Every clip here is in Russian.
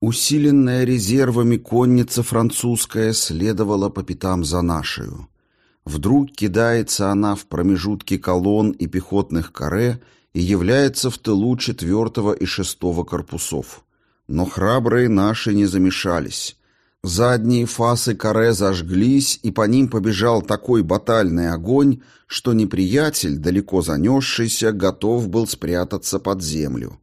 Усиленная резервами конница французская следовала по пятам за нашею. Вдруг кидается она в промежутки колонн и пехотных каре и является в тылу четвертого и шестого корпусов. Но храбрые наши не замешались. Задние фасы каре зажглись, и по ним побежал такой батальный огонь, что неприятель, далеко занесшийся, готов был спрятаться под землю.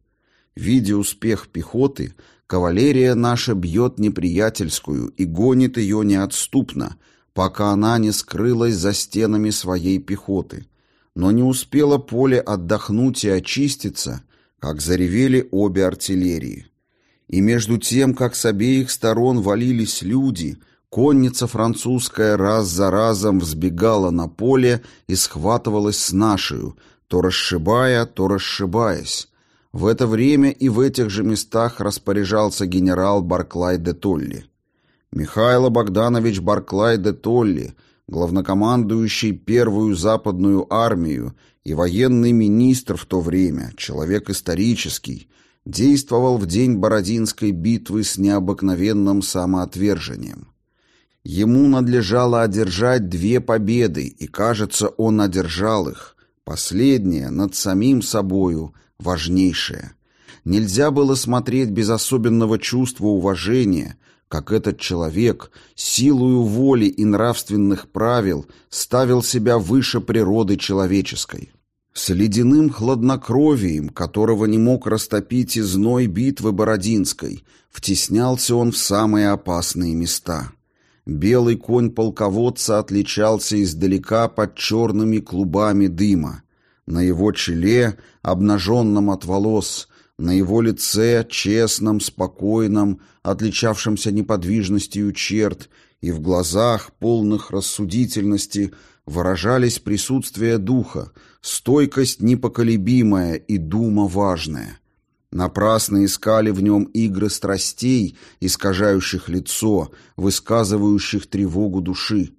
Видя успех пехоты, Кавалерия наша бьет неприятельскую и гонит ее неотступно, пока она не скрылась за стенами своей пехоты. Но не успело поле отдохнуть и очиститься, как заревели обе артиллерии. И между тем, как с обеих сторон валились люди, конница французская раз за разом взбегала на поле и схватывалась с нашею, то расшибая, то расшибаясь, в это время и в этих же местах распоряжался генерал Барклай де Толли. Михайло Богданович Барклай де Толли, главнокомандующий первую западную армию и военный министр в то время, человек исторический, действовал в день Бородинской битвы с необыкновенным самоотвержением. Ему надлежало одержать две победы, и, кажется, он одержал их. Последняя над самим собою – важнейшее. Нельзя было смотреть без особенного чувства уважения, как этот человек, силою воли и нравственных правил, ставил себя выше природы человеческой. С ледяным хладнокровием, которого не мог растопить и зной битвы Бородинской, втеснялся он в самые опасные места. Белый конь полководца отличался издалека под черными клубами дыма. На его челе, обнаженном от волос, на его лице, честном, спокойном, отличавшемся неподвижностью черт, и в глазах, полных рассудительности, выражались присутствие духа, стойкость непоколебимая и дума важная. Напрасно искали в нем игры страстей, искажающих лицо, высказывающих тревогу души.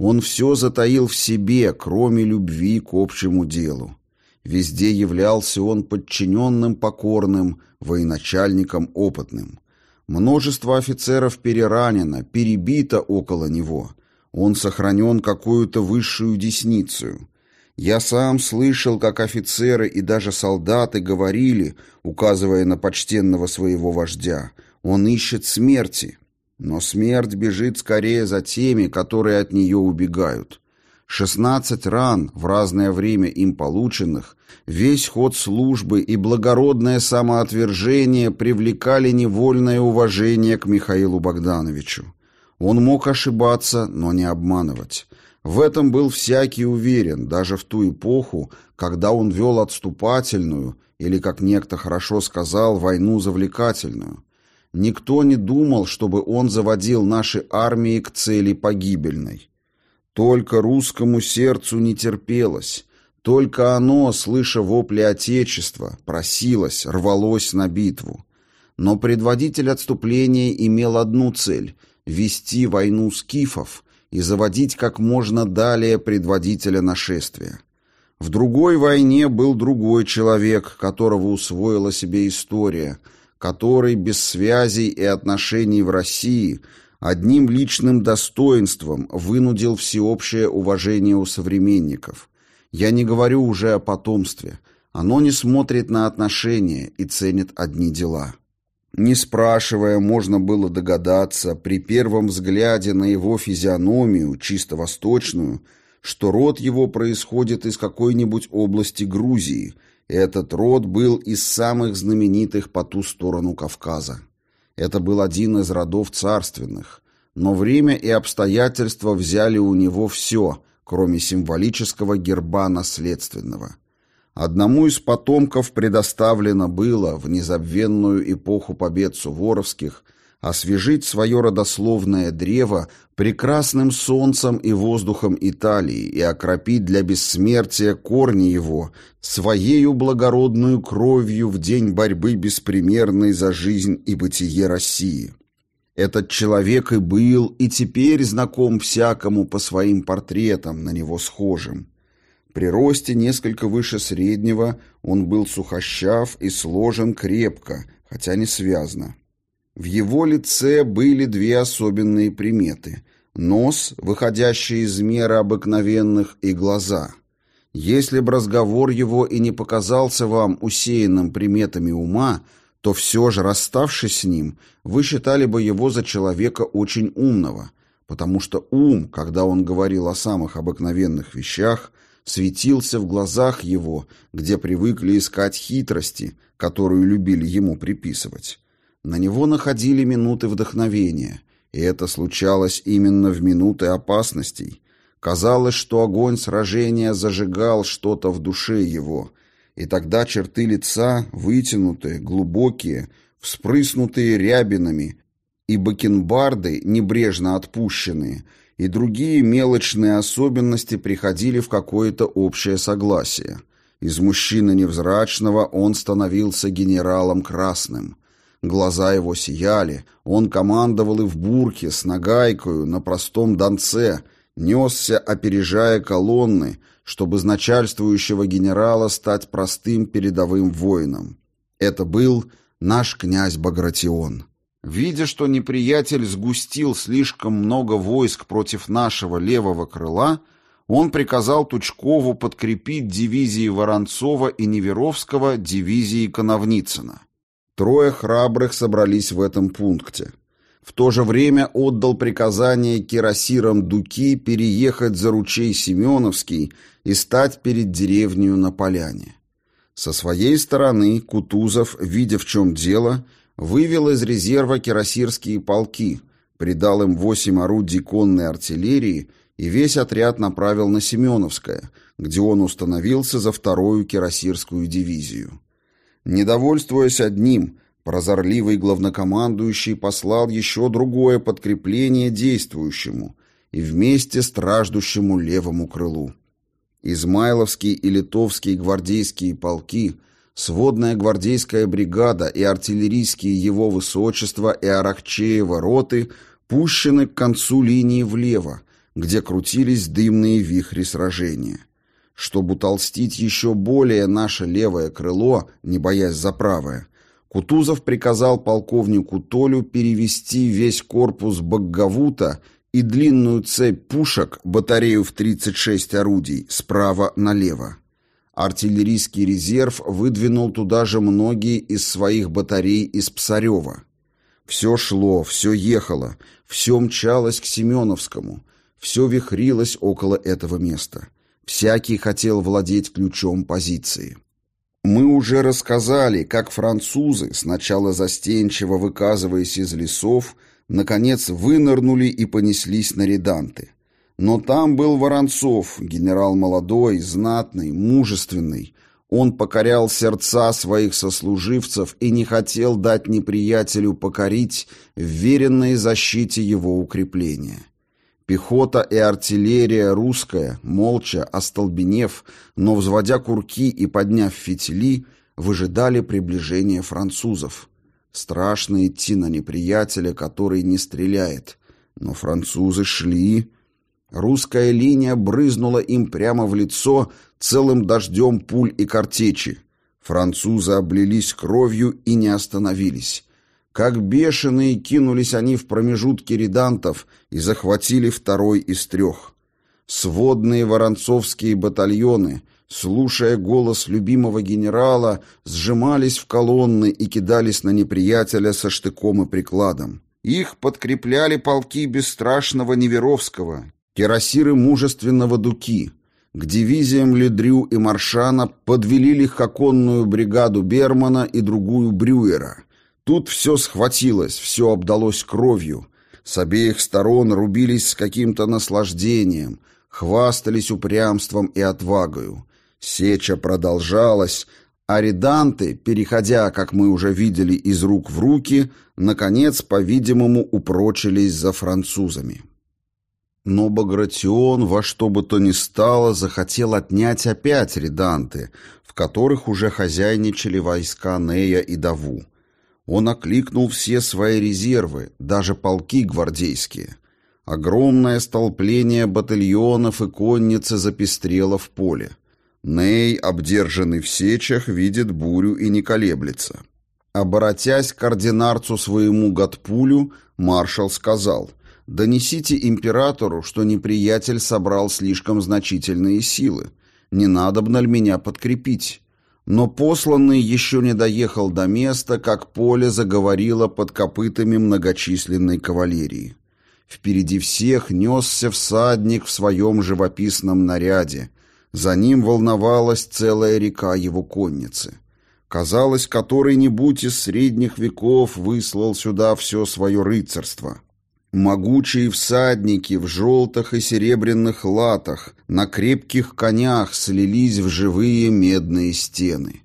Он все затаил в себе, кроме любви к общему делу. Везде являлся он подчиненным покорным, военачальником опытным. Множество офицеров переранено, перебито около него. Он сохранен какую-то высшую десницу. Я сам слышал, как офицеры и даже солдаты говорили, указывая на почтенного своего вождя, он ищет смерти. Но смерть бежит скорее за теми, которые от нее убегают. Шестнадцать ран, в разное время им полученных, весь ход службы и благородное самоотвержение привлекали невольное уважение к Михаилу Богдановичу. Он мог ошибаться, но не обманывать. В этом был всякий уверен, даже в ту эпоху, когда он вел отступательную, или, как некто хорошо сказал, войну завлекательную. Никто не думал, чтобы он заводил наши армии к цели погибельной. Только русскому сердцу не терпелось, только оно, слыша вопли Отечества, просилось, рвалось на битву. Но предводитель отступления имел одну цель — вести войну скифов и заводить как можно далее предводителя нашествия. В другой войне был другой человек, которого усвоила себе история — который без связей и отношений в России одним личным достоинством вынудил всеобщее уважение у современников. Я не говорю уже о потомстве. Оно не смотрит на отношения и ценит одни дела. Не спрашивая, можно было догадаться при первом взгляде на его физиономию, чисто восточную, что род его происходит из какой-нибудь области Грузии – этот род был из самых знаменитых по ту сторону Кавказа. Это был один из родов царственных, но время и обстоятельства взяли у него все, кроме символического герба наследственного. Одному из потомков предоставлено было в незабвенную эпоху побед суворовских – освежить свое родословное древо прекрасным солнцем и воздухом Италии и окропить для бессмертия корни его своею благородную кровью в день борьбы беспримерной за жизнь и бытие России. Этот человек и был, и теперь знаком всякому по своим портретам, на него схожим. При росте несколько выше среднего он был сухощав и сложен крепко, хотя не связно. В его лице были две особенные приметы – нос, выходящий из меры обыкновенных, и глаза. Если б разговор его и не показался вам усеянным приметами ума, то все же, расставшись с ним, вы считали бы его за человека очень умного, потому что ум, когда он говорил о самых обыкновенных вещах, светился в глазах его, где привыкли искать хитрости, которую любили ему приписывать. На него находили минуты вдохновения, и это случалось именно в минуты опасностей. Казалось, что огонь сражения зажигал что-то в душе его, и тогда черты лица, вытянутые, глубокие, вспрыснутые рябинами, и бакенбарды, небрежно отпущенные, и другие мелочные особенности приходили в какое-то общее согласие. Из мужчины невзрачного он становился генералом красным. Глаза его сияли, он командовал и в бурке, с нагайкою, на простом донце, несся, опережая колонны, чтобы из начальствующего генерала стать простым передовым воином. Это был наш князь Багратион. Видя, что неприятель сгустил слишком много войск против нашего левого крыла, он приказал Тучкову подкрепить дивизии Воронцова и Неверовского дивизии Коновницына. Трое храбрых собрались в этом пункте. В то же время отдал приказание кирасирам Дуки переехать за ручей Семеновский и стать перед деревней на поляне. Со своей стороны Кутузов, видя в чем дело, вывел из резерва кирасирские полки, придал им восемь орудий конной артиллерии и весь отряд направил на Семеновское, где он установился за вторую кирасирскую дивизию. Недовольствуясь одним, прозорливый главнокомандующий послал еще другое подкрепление действующему и вместе страждущему левому крылу. Измайловский и литовские гвардейские полки, сводная гвардейская бригада и артиллерийские его высочества и Арахчеева роты пущены к концу линии влево, где крутились дымные вихри сражения. Чтобы утолстить еще более наше левое крыло, не боясь за правое, Кутузов приказал полковнику Толю перевести весь корпус Баггавута и длинную цепь пушек, батарею в 36 орудий, справа налево. Артиллерийский резерв выдвинул туда же многие из своих батарей из Псарева. Все шло, все ехало, все мчалось к Семеновскому, все вихрилось около этого места. Всякий хотел владеть ключом позиции. Мы уже рассказали, как французы, сначала застенчиво выказываясь из лесов, наконец вынырнули и понеслись на реданты. Но там был Воронцов, генерал молодой, знатный, мужественный. Он покорял сердца своих сослуживцев и не хотел дать неприятелю покорить вверенной защите его укрепления. Пехота и артиллерия русская, молча, остолбенев, но взводя курки и подняв фитили, выжидали приближения французов. Страшно идти на неприятеля, который не стреляет. Но французы шли. Русская линия брызнула им прямо в лицо целым дождем пуль и картечи. Французы облились кровью и не остановились. Как бешеные кинулись они в промежутки редантов и захватили второй из трех. Сводные воронцовские батальоны, слушая голос любимого генерала, сжимались в колонны и кидались на неприятеля со штыком и прикладом. Их подкрепляли полки бесстрашного Неверовского, кирасиры мужественного Дуки. К дивизиям Ледрю и Маршана подвели легкоконную бригаду Бермана и другую Брюера – Тут все схватилось, все обдалось кровью. С обеих сторон рубились с каким-то наслаждением, хвастались упрямством и отвагою. Сеча продолжалась, а реданты, переходя, как мы уже видели, из рук в руки, наконец, по-видимому, упрочились за французами. Но Багратион во что бы то ни стало захотел отнять опять реданты, в которых уже хозяйничали войска Нея и Даву. Он окликнул все свои резервы, даже полки гвардейские. Огромное столпление батальонов и конницы запестрело в поле. Ней, обдержанный в сечах, видит бурю и не колеблется. Оборотясь к ординарцу своему Гатпулю, маршал сказал, «Донесите императору, что неприятель собрал слишком значительные силы. Не надобно ли меня подкрепить?» Но посланный еще не доехал до места, как поле заговорило под копытами многочисленной кавалерии. Впереди всех несся всадник в своем живописном наряде. За ним волновалась целая река его конницы. Казалось, который-нибудь из средних веков выслал сюда все свое рыцарство. Могучие всадники в желтых и серебряных латах, на крепких конях слились в живые медные стены.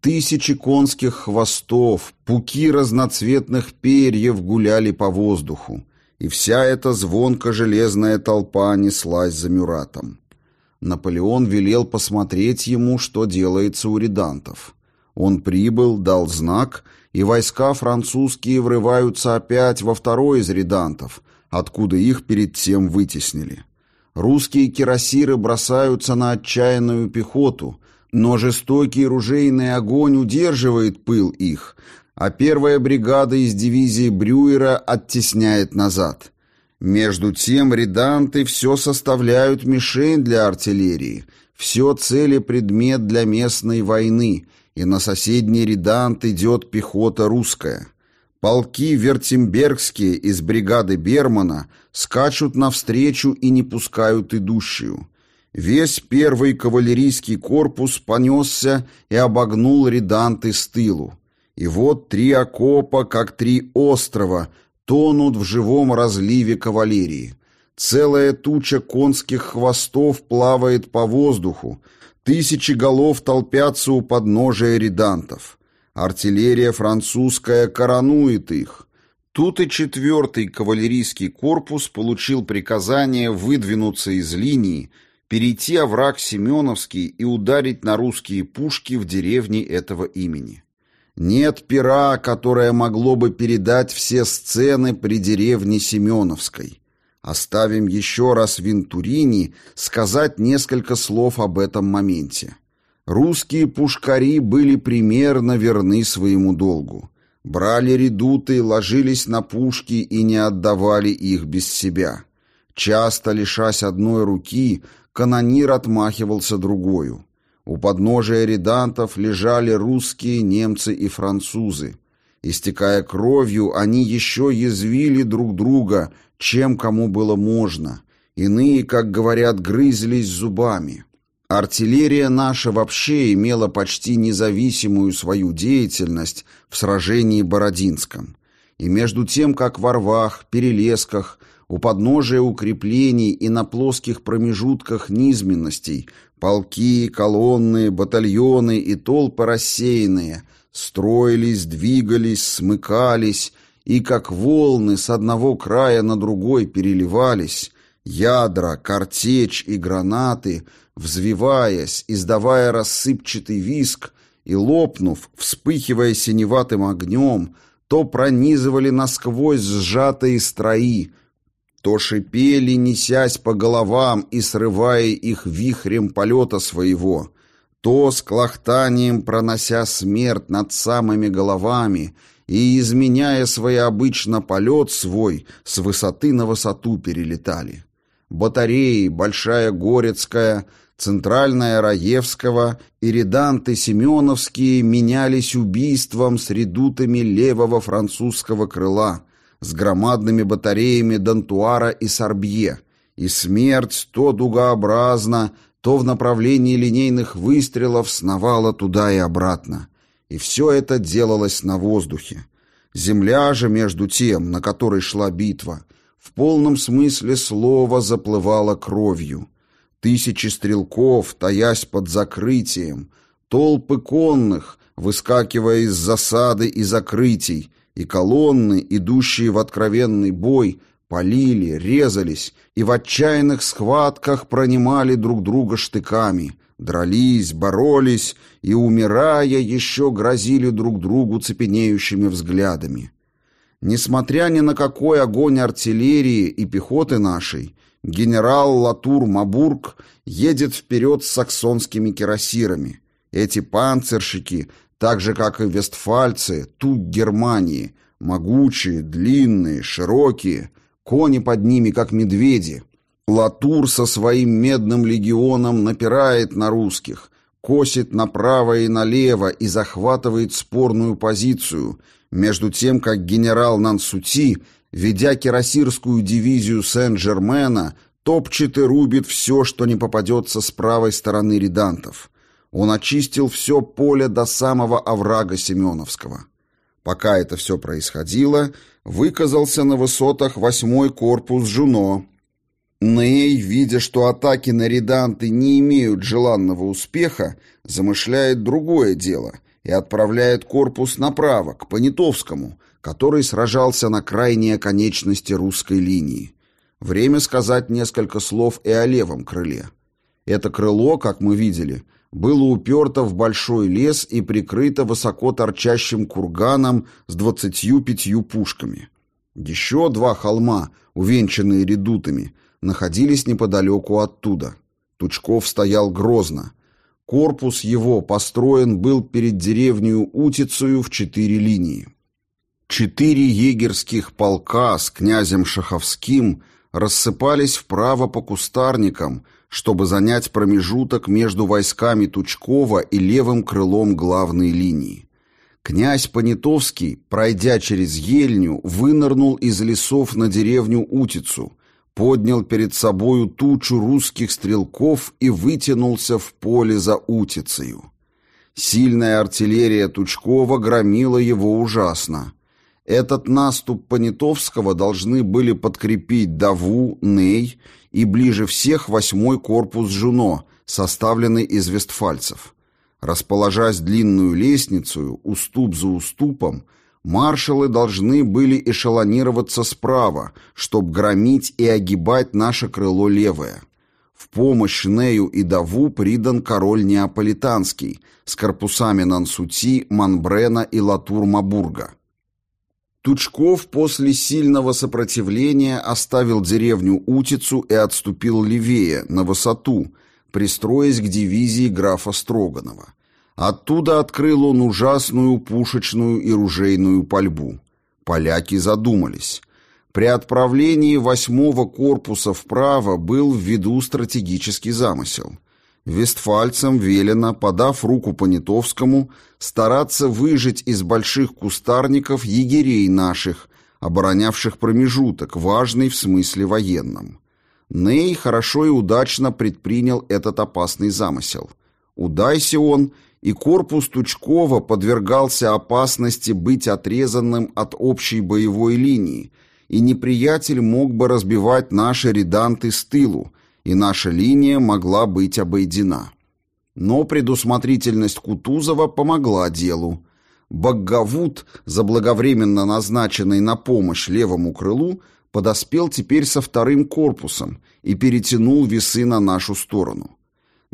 Тысячи конских хвостов, пуки разноцветных перьев гуляли по воздуху, и вся эта звонко-железная толпа неслась за Мюратом. Наполеон велел посмотреть ему, что делается у редантов. Он прибыл, дал знак, и войска французские врываются опять во второй из редантов, откуда их перед тем вытеснили. Русские кирасиры бросаются на отчаянную пехоту, но жестокий ружейный огонь удерживает пыл их, а первая бригада из дивизии Брюера оттесняет назад. Между тем реданты все составляют мишень для артиллерии, все цели предмет для местной войны – и на соседний редант идет пехота русская. Полки вертимбергские из бригады Бермана скачут навстречу и не пускают идущую. Весь первый кавалерийский корпус понесся и обогнул реданты с тылу. И вот три окопа, как три острова, тонут в живом разливе кавалерии. Целая туча конских хвостов плавает по воздуху, Тысячи голов толпятся у подножия редантов. Артиллерия французская коронует их. Тут и четвертый кавалерийский корпус получил приказание выдвинуться из линии, перейти овраг Семеновский и ударить на русские пушки в деревне этого имени. Нет пера, которое могло бы передать все сцены при деревне Семеновской. Оставим еще раз Винтурини сказать несколько слов об этом моменте. Русские пушкари были примерно верны своему долгу. Брали редуты, ложились на пушки и не отдавали их без себя. Часто, лишась одной руки, канонир отмахивался другою. У подножия редантов лежали русские, немцы и французы. Истекая кровью, они еще язвили друг друга, чем кому было можно. Иные, как говорят, грызлись зубами. Артиллерия наша вообще имела почти независимую свою деятельность в сражении Бородинском. И между тем, как во рвах, перелесках, у подножия укреплений и на плоских промежутках низменностей полки, колонны, батальоны и толпы рассеянные строились, двигались, смыкались и как волны с одного края на другой переливались, ядра, картечь и гранаты, взвиваясь, издавая рассыпчатый виск и лопнув, вспыхивая синеватым огнем, то пронизывали насквозь сжатые строи, то шипели, несясь по головам и срывая их вихрем полета своего, то с клохтанием пронося смерть над самыми головами и, изменяя своеобычно полет свой, с высоты на высоту перелетали. Батареи Большая Горецкая, Центральная Раевского и реданты Семеновские менялись убийством с редутами левого французского крыла, с громадными батареями Дантуара и Сорбье, и смерть то дугообразно, то в направлении линейных выстрелов сновала туда и обратно. И все это делалось на воздухе. Земля же, между тем, на которой шла битва, в полном смысле слова заплывала кровью. Тысячи стрелков, таясь под закрытием, толпы конных, выскакивая из засады и закрытий, и колонны, идущие в откровенный бой, полили, резались и в отчаянных схватках пронимали друг друга штыками, дрались, боролись и, умирая, еще грозили друг другу цепенеющими взглядами. Несмотря ни на какой огонь артиллерии и пехоты нашей, генерал Латур Мабург едет вперед с саксонскими кирасирами. Эти панцирщики, так же, как и вестфальцы, туг Германии, могучие, длинные, широкие, кони под ними, как медведи. Латур со своим медным легионом напирает на русских, косит направо и налево и захватывает спорную позицию, между тем, как генерал Нансути, ведя кирасирскую дивизию Сен-Жермена, топчет и рубит все, что не попадется с правой стороны редантов. Он очистил все поле до самого оврага Семеновского. Пока это все происходило, выказался на высотах восьмой корпус Жуно. Ней, видя, что атаки на реданты не имеют желанного успеха, замышляет другое дело и отправляет корпус направо, к Понятовскому, который сражался на крайней оконечности русской линии. Время сказать несколько слов и о левом крыле. Это крыло, как мы видели, было уперто в большой лес и прикрыто высоко торчащим курганом с двадцатью пятью пушками. Еще два холма, увенчанные редутами, находились неподалеку оттуда. Тучков стоял грозно. Корпус его построен был перед деревню Утицею в четыре линии. Четыре егерских полка с князем Шаховским рассыпались вправо по кустарникам, чтобы занять промежуток между войсками Тучкова и левым крылом главной линии. Князь Понятовский, пройдя через Ельню, вынырнул из лесов на деревню Утицу, поднял перед собою тучу русских стрелков и вытянулся в поле за Утицею. Сильная артиллерия Тучкова громила его ужасно. Этот наступ Понятовского должны были подкрепить Даву, Ней и ближе всех восьмой корпус Жуно, составленный из вестфальцев. Расположась длинную лестницу, уступ за уступом, маршалы должны были эшелонироваться справа, чтобы громить и огибать наше крыло левое. В помощь Нею и Даву придан король Неаполитанский с корпусами Нансути, Манбрена и Латур-Мабурга. Тучков после сильного сопротивления оставил деревню Утицу и отступил левее, на высоту, пристроясь к дивизии графа Строганова. Оттуда открыл он ужасную пушечную и ружейную пальбу. Поляки задумались. При отправлении восьмого корпуса вправо был в виду стратегический замысел. Вестфальцам велено, подав руку Понятовскому, стараться выжить из больших кустарников егерей наших, оборонявших промежуток, важный в смысле военном. Ней хорошо и удачно предпринял этот опасный замысел. Удайся он, и корпус Тучкова подвергался опасности быть отрезанным от общей боевой линии, и неприятель мог бы разбивать наши реданты с тылу, и наша линия могла быть обойдена. Но предусмотрительность Кутузова помогла делу. Баггавут, заблаговременно назначенный на помощь левому крылу, подоспел теперь со вторым корпусом и перетянул весы на нашу сторону.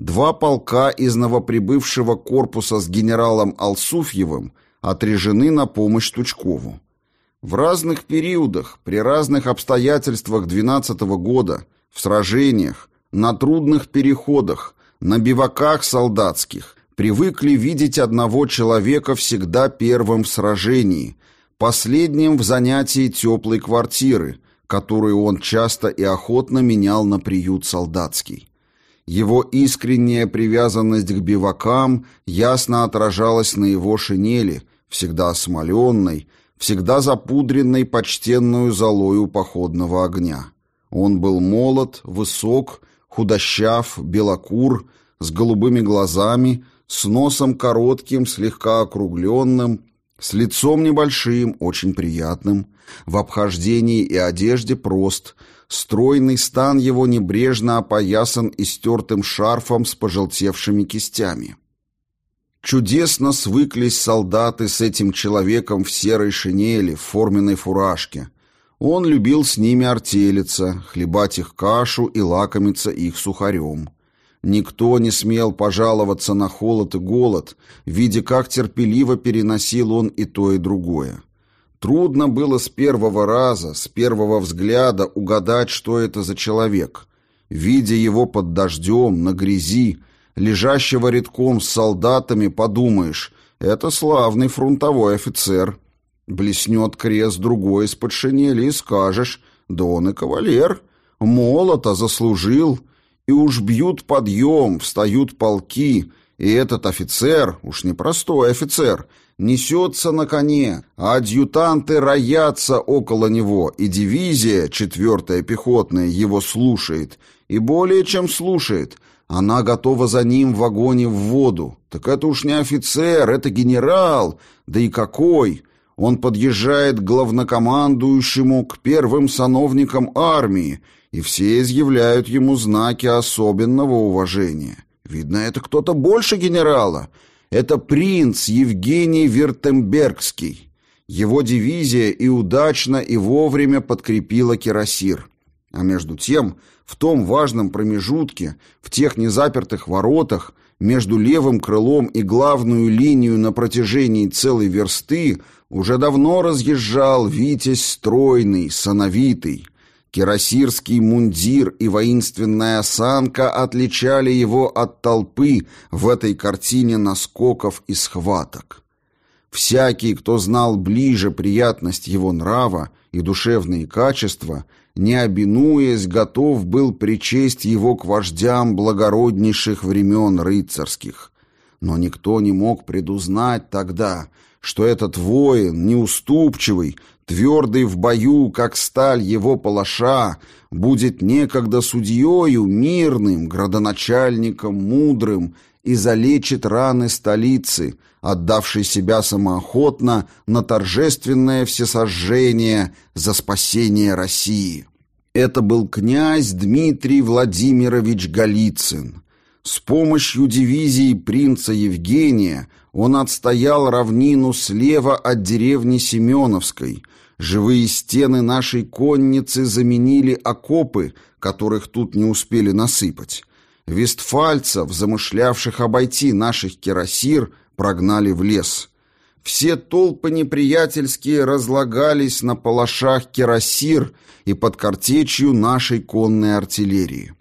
Два полка из новоприбывшего корпуса с генералом Алсуфьевым отрежены на помощь Тучкову. В разных периодах, при разных обстоятельствах 12 -го года – в сражениях, на трудных переходах, на биваках солдатских привыкли видеть одного человека всегда первым в сражении, последним в занятии теплой квартиры, которую он часто и охотно менял на приют солдатский. Его искренняя привязанность к бивакам ясно отражалась на его шинели, всегда осмоленной, всегда запудренной почтенную золою походного огня. Он был молод, высок, худощав, белокур, с голубыми глазами, с носом коротким, слегка округленным, с лицом небольшим, очень приятным, в обхождении и одежде прост, стройный стан его небрежно опоясан истертым шарфом с пожелтевшими кистями. Чудесно свыклись солдаты с этим человеком в серой шинели, в форменной фуражке, он любил с ними артелиться, хлебать их кашу и лакомиться их сухарем. Никто не смел пожаловаться на холод и голод, видя, как терпеливо переносил он и то, и другое. Трудно было с первого раза, с первого взгляда угадать, что это за человек. Видя его под дождем, на грязи, лежащего редком с солдатами, подумаешь, Это славный фронтовой офицер. Блеснет крест другой из-под шинели и скажешь, да он и кавалер. Молото заслужил. И уж бьют подъем, встают полки, и этот офицер, уж не простой офицер, несется на коне, а адъютанты роятся около него, и дивизия, четвертая пехотная, его слушает, и более чем слушает, она готова за ним в вагоне в воду. Так это уж не офицер, это генерал, да и какой! Он подъезжает к главнокомандующему, к первым сановникам армии, и все изъявляют ему знаки особенного уважения. Видно, это кто-то больше генерала. Это принц Евгений Вертембергский. Его дивизия и удачно, и вовремя подкрепила Кирасир. А между тем, в том важном промежутке, в тех незапертых воротах, между левым крылом и главную линию на протяжении целой версты уже давно разъезжал Витязь стройный, сановитый, Кирасирский мундир и воинственная осанка отличали его от толпы в этой картине наскоков и схваток. Всякий, кто знал ближе приятность его нрава и душевные качества, не обинуясь, готов был причесть его к вождям благороднейших времен рыцарских. Но никто не мог предузнать тогда, что этот воин, неуступчивый, твердый в бою, как сталь его палаша, будет некогда судьею мирным, градоначальником мудрым и залечит раны столицы, отдавший себя самоохотно на торжественное всесожжение за спасение России. Это был князь Дмитрий Владимирович Голицын. С помощью дивизии принца Евгения он отстоял равнину слева от деревни Семеновской, Живые стены нашей конницы заменили окопы, которых тут не успели насыпать. Вестфальцев, замышлявших обойти наших кирасир, прогнали в лес. Все толпы неприятельские разлагались на палашах кирасир и под картечью нашей конной артиллерии.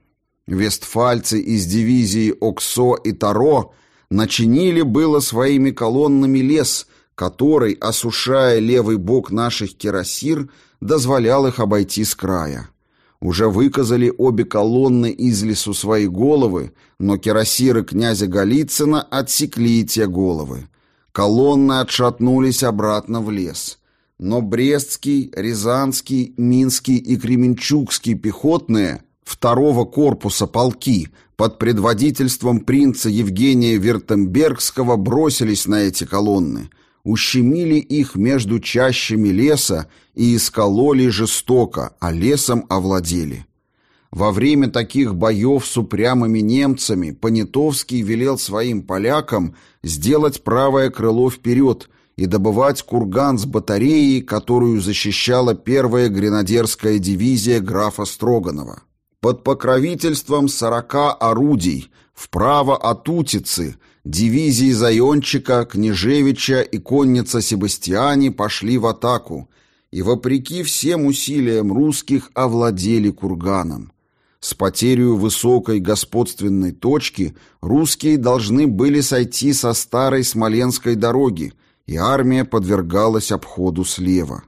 Вестфальцы из дивизии Оксо и Таро начинили было своими колоннами лес – который, осушая левый бок наших кирасир, дозволял их обойти с края. Уже выказали обе колонны из лесу свои головы, но кирасиры князя Голицына отсекли те головы. Колонны отшатнулись обратно в лес. Но Брестский, Рязанский, Минский и Кременчугский пехотные второго корпуса полки под предводительством принца Евгения Вертембергского бросились на эти колонны, ущемили их между чащами леса и искололи жестоко, а лесом овладели. Во время таких боев с упрямыми немцами Понятовский велел своим полякам сделать правое крыло вперед и добывать курган с батареей, которую защищала первая гренадерская дивизия графа Строганова. Под покровительством сорока орудий вправо от Утицы – Дивизии Зайончика, Княжевича и конница Себастьяни пошли в атаку и, вопреки всем усилиям русских, овладели курганом. С потерей высокой господственной точки русские должны были сойти со старой Смоленской дороги, и армия подвергалась обходу слева.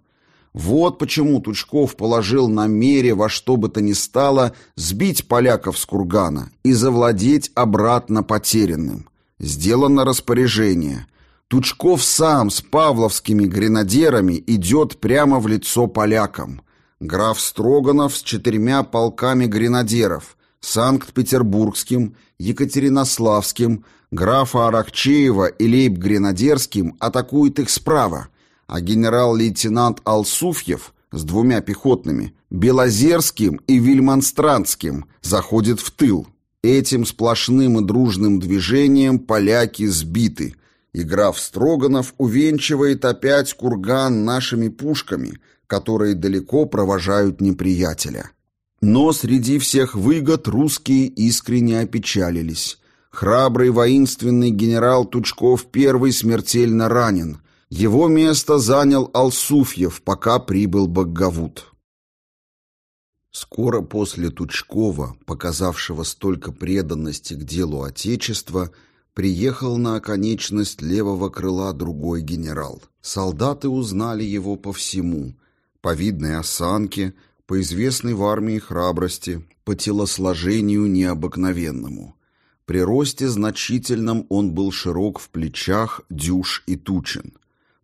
Вот почему Тучков положил на мере во что бы то ни стало сбить поляков с кургана и завладеть обратно потерянным. Сделано распоряжение. Тучков сам с павловскими гренадерами идет прямо в лицо полякам. Граф Строганов с четырьмя полками гренадеров, Санкт-Петербургским, Екатеринославским, графа Аракчеева и Лейб-Гренадерским атакует их справа, а генерал-лейтенант Алсуфьев с двумя пехотными, Белозерским и Вильманстранским заходит в тыл. Этим сплошным и дружным движением поляки сбиты, и граф Строганов увенчивает опять курган нашими пушками, которые далеко провожают неприятеля. Но среди всех выгод русские искренне опечалились. Храбрый воинственный генерал Тучков первый смертельно ранен. Его место занял Алсуфьев, пока прибыл Баггавут. Скоро после Тучкова, показавшего столько преданности к делу Отечества, приехал на оконечность левого крыла другой генерал. Солдаты узнали его по всему, по видной осанке, по известной в армии храбрости, по телосложению необыкновенному. При росте значительном он был широк в плечах, дюж и тучен.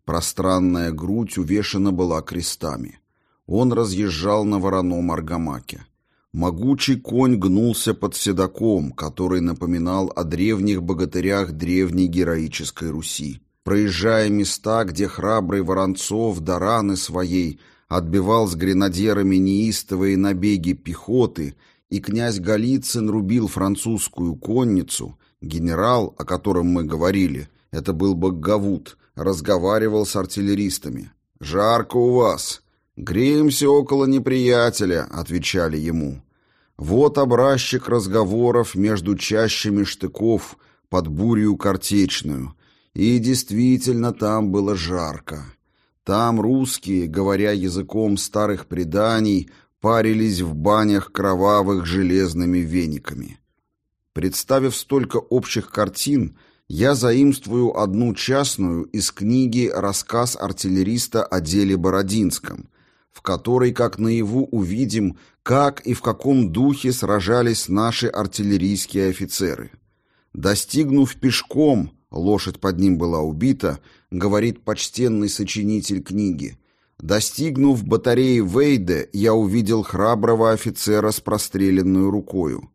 Пространная грудь увешана была крестами. Он разъезжал на вороном аргамаке. Могучий конь гнулся под седаком, который напоминал о древних богатырях древней героической Руси. Проезжая места, где храбрый Воронцов до раны своей отбивал с гренадерами неистовые набеги пехоты, и князь Голицын рубил французскую конницу, генерал, о котором мы говорили, это был Баггавут, разговаривал с артиллеристами. «Жарко у вас!» «Греемся около неприятеля», — отвечали ему. Вот образчик разговоров между чащами штыков под бурью картечную. И действительно там было жарко. Там русские, говоря языком старых преданий, парились в банях кровавых железными вениками. Представив столько общих картин, я заимствую одну частную из книги «Рассказ артиллериста о деле Бородинском», в которой, как наяву, увидим, как и в каком духе сражались наши артиллерийские офицеры. Достигнув пешком, лошадь под ним была убита, говорит почтенный сочинитель книги, достигнув батареи Вейде, я увидел храброго офицера с простреленной рукою.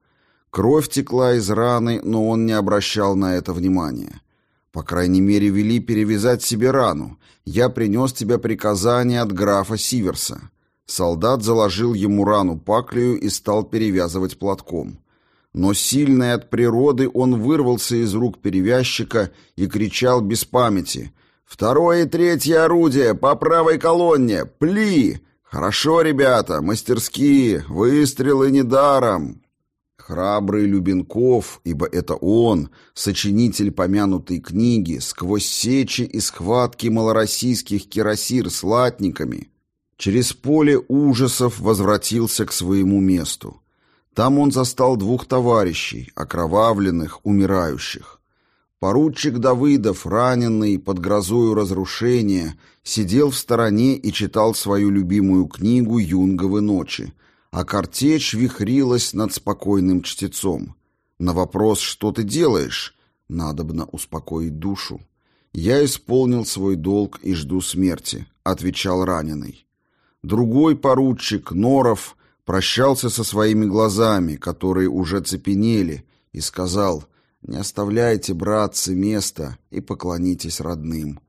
Кровь текла из раны, но он не обращал на это внимания. По крайней мере, вели перевязать себе рану. Я принес тебе приказание от графа Сиверса. Солдат заложил ему рану паклею и стал перевязывать платком. Но сильный от природы он вырвался из рук перевязчика и кричал без памяти. «Второе и третье орудие по правой колонне! Пли! Хорошо, ребята, мастерские, выстрелы недаром!» Храбрый Любенков, ибо это он, сочинитель помянутой книги, сквозь сечи и схватки малороссийских кирасир с латниками, через поле ужасов возвратился к своему месту. Там он застал двух товарищей, окровавленных, умирающих. Поручик Давыдов, раненый под грозою разрушения, сидел в стороне и читал свою любимую книгу «Юнговы ночи», а картечь вихрилась над спокойным чтецом. На вопрос «Что ты делаешь?» надобно успокоить душу. «Я исполнил свой долг и жду смерти», — отвечал раненый. Другой поручик, Норов, прощался со своими глазами, которые уже цепенели, и сказал «Не оставляйте, братцы, места и поклонитесь родным».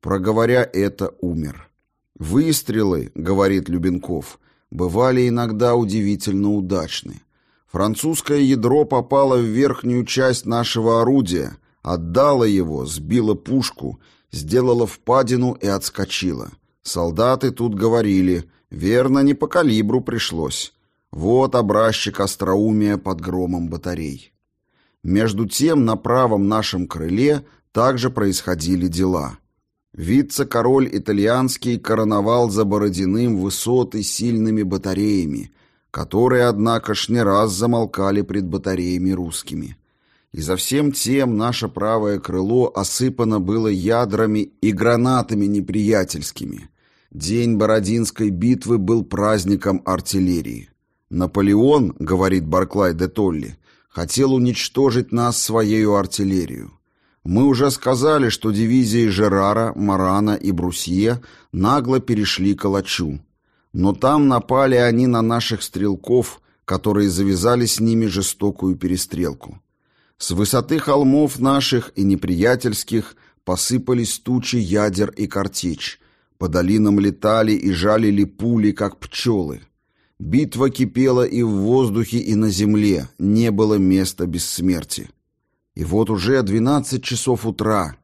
Проговоря это, умер. «Выстрелы», — говорит Любенков, бывали иногда удивительно удачны. Французское ядро попало в верхнюю часть нашего орудия, отдало его, сбило пушку, сделало впадину и отскочило. Солдаты тут говорили, верно, не по калибру пришлось. Вот образчик остроумия под громом батарей. Между тем на правом нашем крыле также происходили дела. Вице-король итальянский короновал за Бородиным высоты сильными батареями, которые, однако ж, не раз замолкали пред батареями русскими. И за всем тем наше правое крыло осыпано было ядрами и гранатами неприятельскими. День Бородинской битвы был праздником артиллерии. Наполеон, говорит Барклай де Толли, хотел уничтожить нас своей артиллерию. Мы уже сказали, что дивизии Жерара, Марана и Брусье нагло перешли к Калачу. Но там напали они на наших стрелков, которые завязали с ними жестокую перестрелку. С высоты холмов наших и неприятельских посыпались тучи ядер и картечь. По долинам летали и жалили пули, как пчелы. Битва кипела и в воздухе, и на земле, не было места без смерти. И вот уже двенадцать часов утра.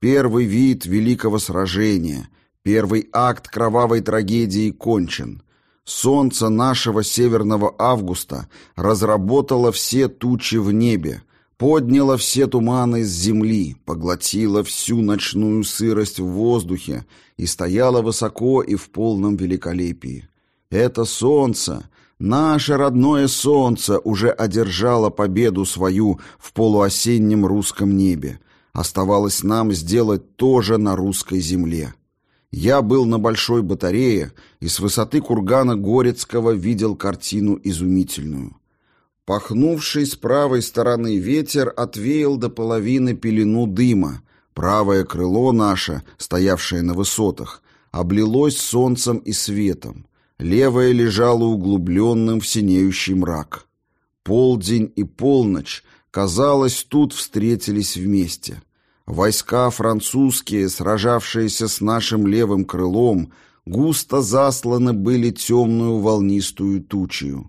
Первый вид великого сражения, первый акт кровавой трагедии кончен. Солнце нашего северного августа разработало все тучи в небе, подняло все туманы с земли, поглотило всю ночную сырость в воздухе и стояло высоко и в полном великолепии. Это солнце, Наше родное солнце уже одержало победу свою в полуосеннем русском небе. Оставалось нам сделать то же на русской земле. Я был на большой батарее и с высоты кургана Горецкого видел картину изумительную. Пахнувший с правой стороны ветер отвеял до половины пелену дыма. Правое крыло наше, стоявшее на высотах, облилось солнцем и светом. Левое лежало углубленным в синеющий мрак. Полдень и полночь, казалось, тут встретились вместе. Войска французские, сражавшиеся с нашим левым крылом, густо засланы были темную волнистую тучью.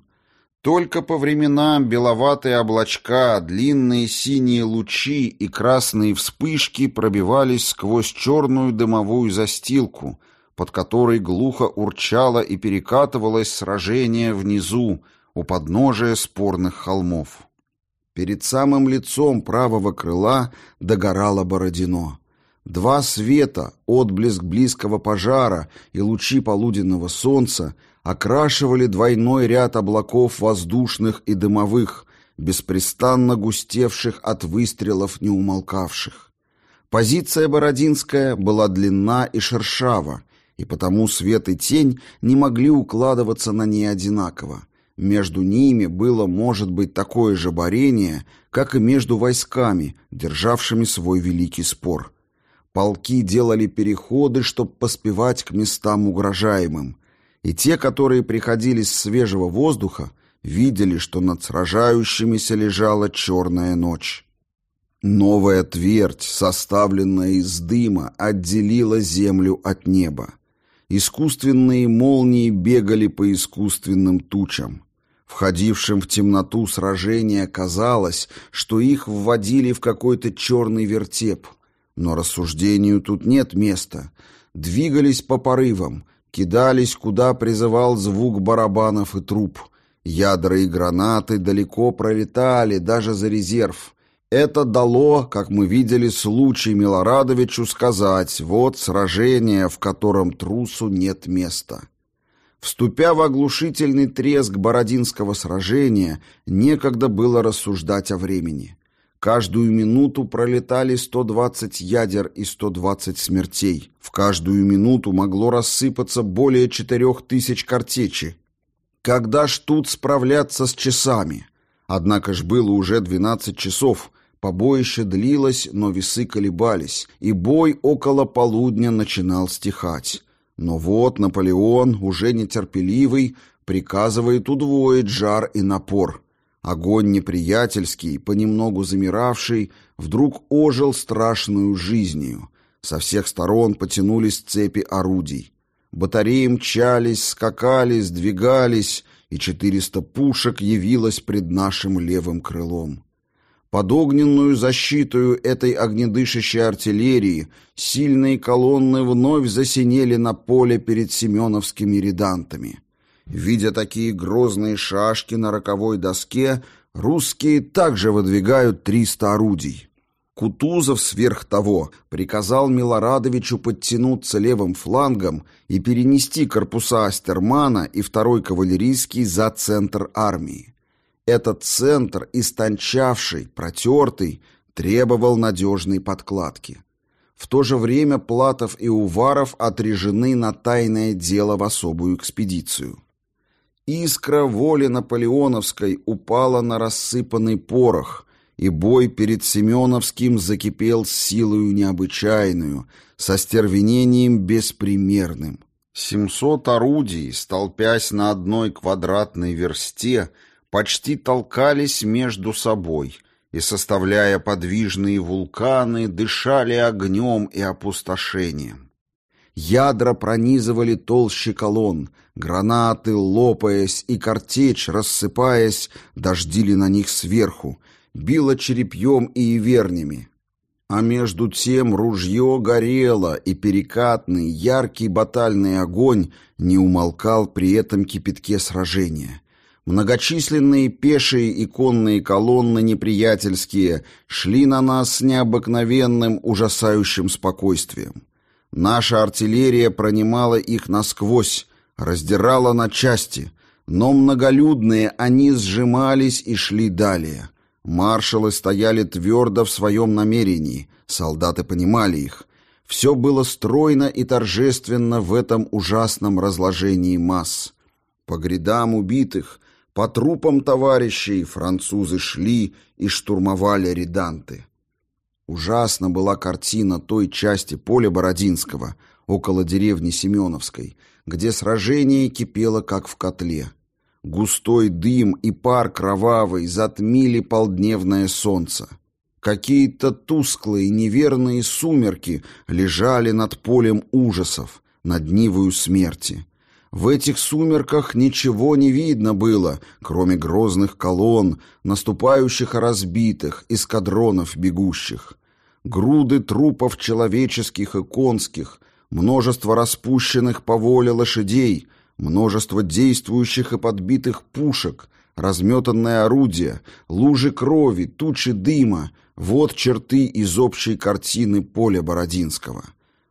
Только по временам беловатые облачка, длинные синие лучи и красные вспышки пробивались сквозь черную дымовую застилку — под которой глухо урчало и перекатывалось сражение внизу, у подножия спорных холмов. Перед самым лицом правого крыла догорало Бородино. Два света, отблеск близкого пожара и лучи полуденного солнца окрашивали двойной ряд облаков воздушных и дымовых, беспрестанно густевших от выстрелов неумолкавших. Позиция Бородинская была длинна и шершава, и потому свет и тень не могли укладываться на ней одинаково. Между ними было, может быть, такое же борение, как и между войсками, державшими свой великий спор. Полки делали переходы, чтобы поспевать к местам угрожаемым, и те, которые приходили с свежего воздуха, видели, что над сражающимися лежала черная ночь. Новая твердь, составленная из дыма, отделила землю от неба. Искусственные молнии бегали по искусственным тучам. Входившим в темноту сражения казалось, что их вводили в какой-то черный вертеп. Но рассуждению тут нет места. Двигались по порывам, кидались, куда призывал звук барабанов и труб. Ядра и гранаты далеко пролетали, даже за резерв. Это дало, как мы видели, случай Милорадовичу сказать «вот сражение, в котором трусу нет места». Вступя в оглушительный треск Бородинского сражения, некогда было рассуждать о времени. Каждую минуту пролетали 120 ядер и 120 смертей. В каждую минуту могло рассыпаться более 4000 картечи. Когда ж тут справляться с часами? Однако ж было уже 12 часов – Побоище длилось, но весы колебались, и бой около полудня начинал стихать. Но вот Наполеон, уже нетерпеливый, приказывает удвоить жар и напор. Огонь неприятельский, понемногу замиравший, вдруг ожил страшную жизнью. Со всех сторон потянулись цепи орудий. Батареи мчались, скакали, сдвигались, и четыреста пушек явилось пред нашим левым крылом. Под огненную защитою этой огнедышащей артиллерии сильные колонны вновь засинели на поле перед семеновскими редантами. Видя такие грозные шашки на роковой доске, русские также выдвигают 300 орудий. Кутузов сверх того приказал Милорадовичу подтянуться левым флангом и перенести корпуса Астермана и второй кавалерийский за центр армии. Этот центр, истончавший, протертый, требовал надежной подкладки. В то же время Платов и Уваров отрежены на тайное дело в особую экспедицию. Искра воли наполеоновской упала на рассыпанный порох, и бой перед Семеновским закипел с силою необычайную, со стервенением беспримерным. Семьсот орудий, столпясь на одной квадратной версте, почти толкались между собой и, составляя подвижные вулканы, дышали огнем и опустошением. Ядра пронизывали толщи колонн, гранаты, лопаясь, и картечь, рассыпаясь, дождили на них сверху, била черепьем и ивернями. А между тем ружье горело, и перекатный, яркий батальный огонь не умолкал при этом кипятке сражения. Многочисленные пешие и конные колонны неприятельские шли на нас с необыкновенным, ужасающим спокойствием. Наша артиллерия пронимала их насквозь, раздирала на части, Но многолюдные они сжимались и шли далее. Маршалы стояли твердо в своем намерении, солдаты понимали их. Все было стройно и торжественно в этом ужасном разложении масс. По грядам убитых, по трупам товарищей французы шли и штурмовали реданты. Ужасна была картина той части поля Бородинского, около деревни Семеновской, где сражение кипело, как в котле. Густой дым и пар кровавый затмили полдневное солнце. Какие-то тусклые неверные сумерки лежали над полем ужасов, над нивою смерти. В этих сумерках ничего не видно было, кроме грозных колонн, наступающих разбитых, эскадронов бегущих. Груды трупов человеческих и конских, множество распущенных по воле лошадей, множество действующих и подбитых пушек, разметанное орудие, лужи крови, тучи дыма — вот черты из общей картины поля Бородинского.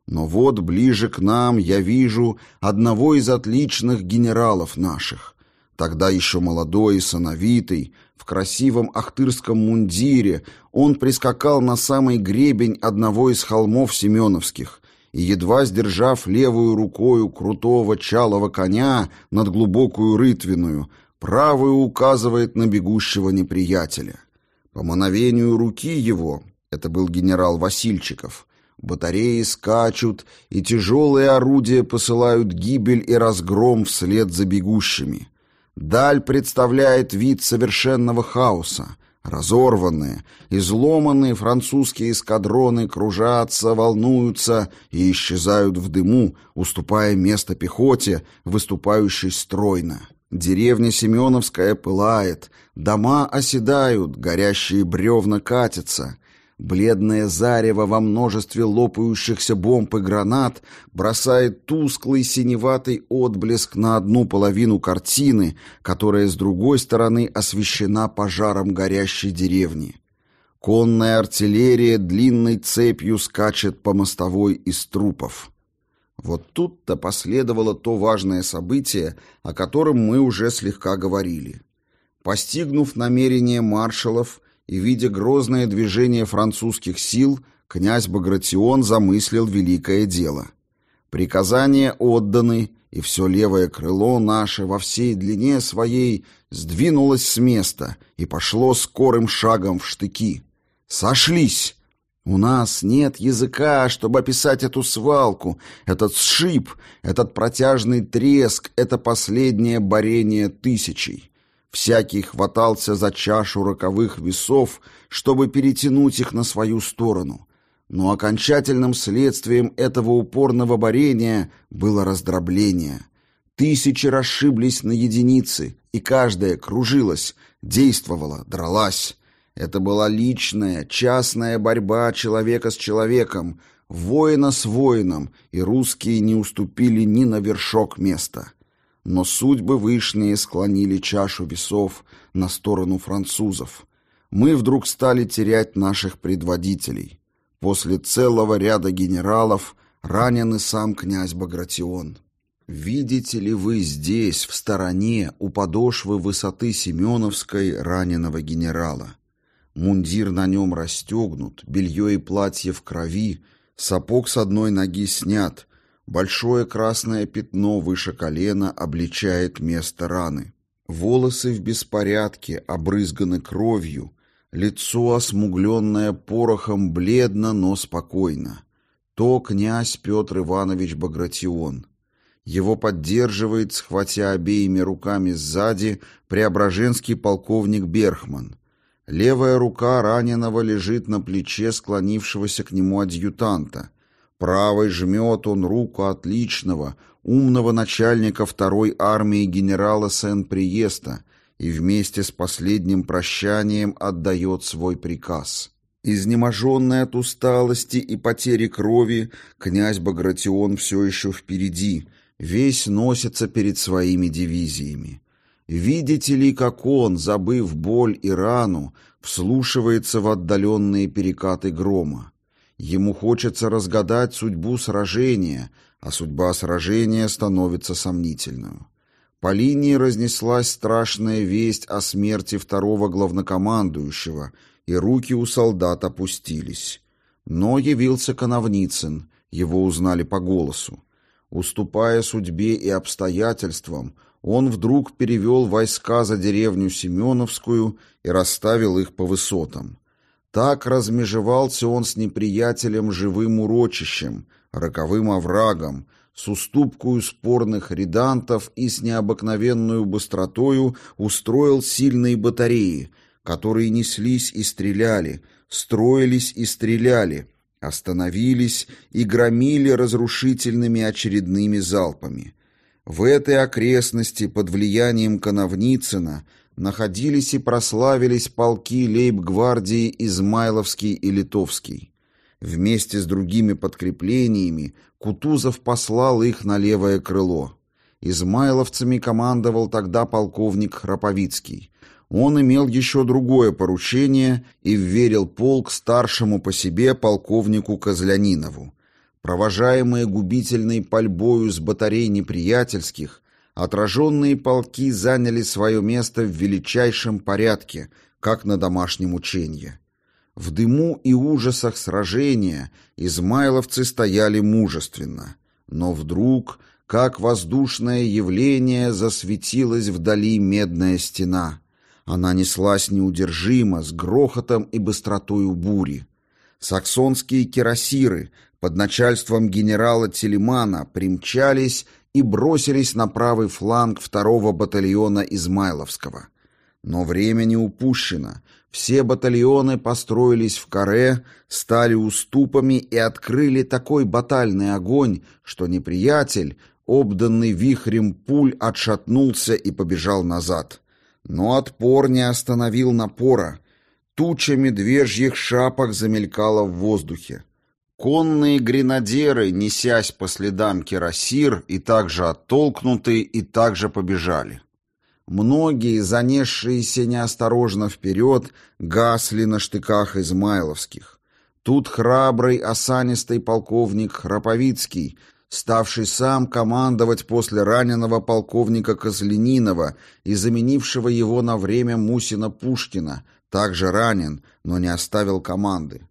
Но вот ближе к нам я вижу одного из отличных генералов наших. Тогда еще молодой и сановитый, в красивом ахтырском мундире, он прискакал на самый гребень одного из холмов Семеновских и, едва сдержав левую рукою крутого чалого коня над глубокую рытвиную, правую указывает на бегущего неприятеля. По мановению руки его, это был генерал Васильчиков, Батареи скачут, и тяжелые орудия посылают гибель и разгром вслед за бегущими. Даль представляет вид совершенного хаоса. Разорванные, изломанные французские эскадроны кружатся, волнуются и исчезают в дыму, уступая место пехоте, выступающей стройно. Деревня Семеновская пылает, дома оседают, горящие бревна катятся, Бледное зарево во множестве лопающихся бомб и гранат бросает тусклый синеватый отблеск на одну половину картины, которая с другой стороны освещена пожаром горящей деревни. Конная артиллерия длинной цепью скачет по мостовой из трупов. Вот тут-то последовало то важное событие, о котором мы уже слегка говорили. Постигнув намерение маршалов, и, видя грозное движение французских сил, князь Багратион замыслил великое дело. Приказания отданы, и все левое крыло наше во всей длине своей сдвинулось с места и пошло скорым шагом в штыки. Сошлись! У нас нет языка, чтобы описать эту свалку, этот сшиб, этот протяжный треск, это последнее борение тысячей. Всякий хватался за чашу роковых весов, чтобы перетянуть их на свою сторону. Но окончательным следствием этого упорного борения было раздробление. Тысячи расшиблись на единицы, и каждая кружилась, действовала, дралась. Это была личная, частная борьба человека с человеком, воина с воином, и русские не уступили ни на вершок места но судьбы вышние склонили чашу весов на сторону французов. Мы вдруг стали терять наших предводителей. После целого ряда генералов ранен и сам князь Багратион. Видите ли вы здесь, в стороне, у подошвы высоты Семеновской, раненого генерала? Мундир на нем расстегнут, белье и платье в крови, сапог с одной ноги снят — Большое красное пятно выше колена обличает место раны. Волосы в беспорядке, обрызганы кровью, лицо, осмугленное порохом, бледно, но спокойно. То князь Петр Иванович Багратион. Его поддерживает, схватя обеими руками сзади, преображенский полковник Берхман. Левая рука раненого лежит на плече склонившегося к нему адъютанта — Правой жмет он руку отличного, умного начальника второй армии генерала Сен-Приеста и вместе с последним прощанием отдает свой приказ. Изнеможенный от усталости и потери крови, князь Багратион все еще впереди, весь носится перед своими дивизиями. Видите ли, как он, забыв боль и рану, вслушивается в отдаленные перекаты грома? Ему хочется разгадать судьбу сражения, а судьба сражения становится сомнительную. По линии разнеслась страшная весть о смерти второго главнокомандующего, и руки у солдат опустились. Но явился Коновницын, его узнали по голосу. Уступая судьбе и обстоятельствам, он вдруг перевел войска за деревню Семеновскую и расставил их по высотам. Так размежевался он с неприятелем живым урочищем, роковым оврагом, с уступкою спорных редантов и с необыкновенную быстротою устроил сильные батареи, которые неслись и стреляли, строились и стреляли, остановились и громили разрушительными очередными залпами. В этой окрестности под влиянием Коновницына находились и прославились полки лейб-гвардии Измайловский и Литовский. Вместе с другими подкреплениями Кутузов послал их на левое крыло. Измайловцами командовал тогда полковник Храповицкий. Он имел еще другое поручение и вверил полк старшему по себе полковнику Козлянинову. Провожаемые губительной пальбою с батарей неприятельских, отраженные полки заняли свое место в величайшем порядке, как на домашнем учении. В дыму и ужасах сражения измайловцы стояли мужественно, но вдруг, как воздушное явление, засветилась вдали медная стена — она неслась неудержимо, с грохотом и быстротою бури. Саксонские кирасиры под начальством генерала Телемана примчались и бросились на правый фланг второго батальона Измайловского. Но время не упущено. Все батальоны построились в каре, стали уступами и открыли такой батальный огонь, что неприятель, обданный вихрем пуль, отшатнулся и побежал назад. Но отпор не остановил напора. Туча медвежьих шапок замелькала в воздухе. Конные гренадеры, несясь по следам кирасир, и также оттолкнутые, и также побежали. Многие, занесшиеся неосторожно вперед, гасли на штыках измайловских. Тут храбрый, осанистый полковник Храповицкий ставший сам командовать после раненого полковника Козленинова и заменившего его на время Мусина Пушкина, также ранен, но не оставил команды.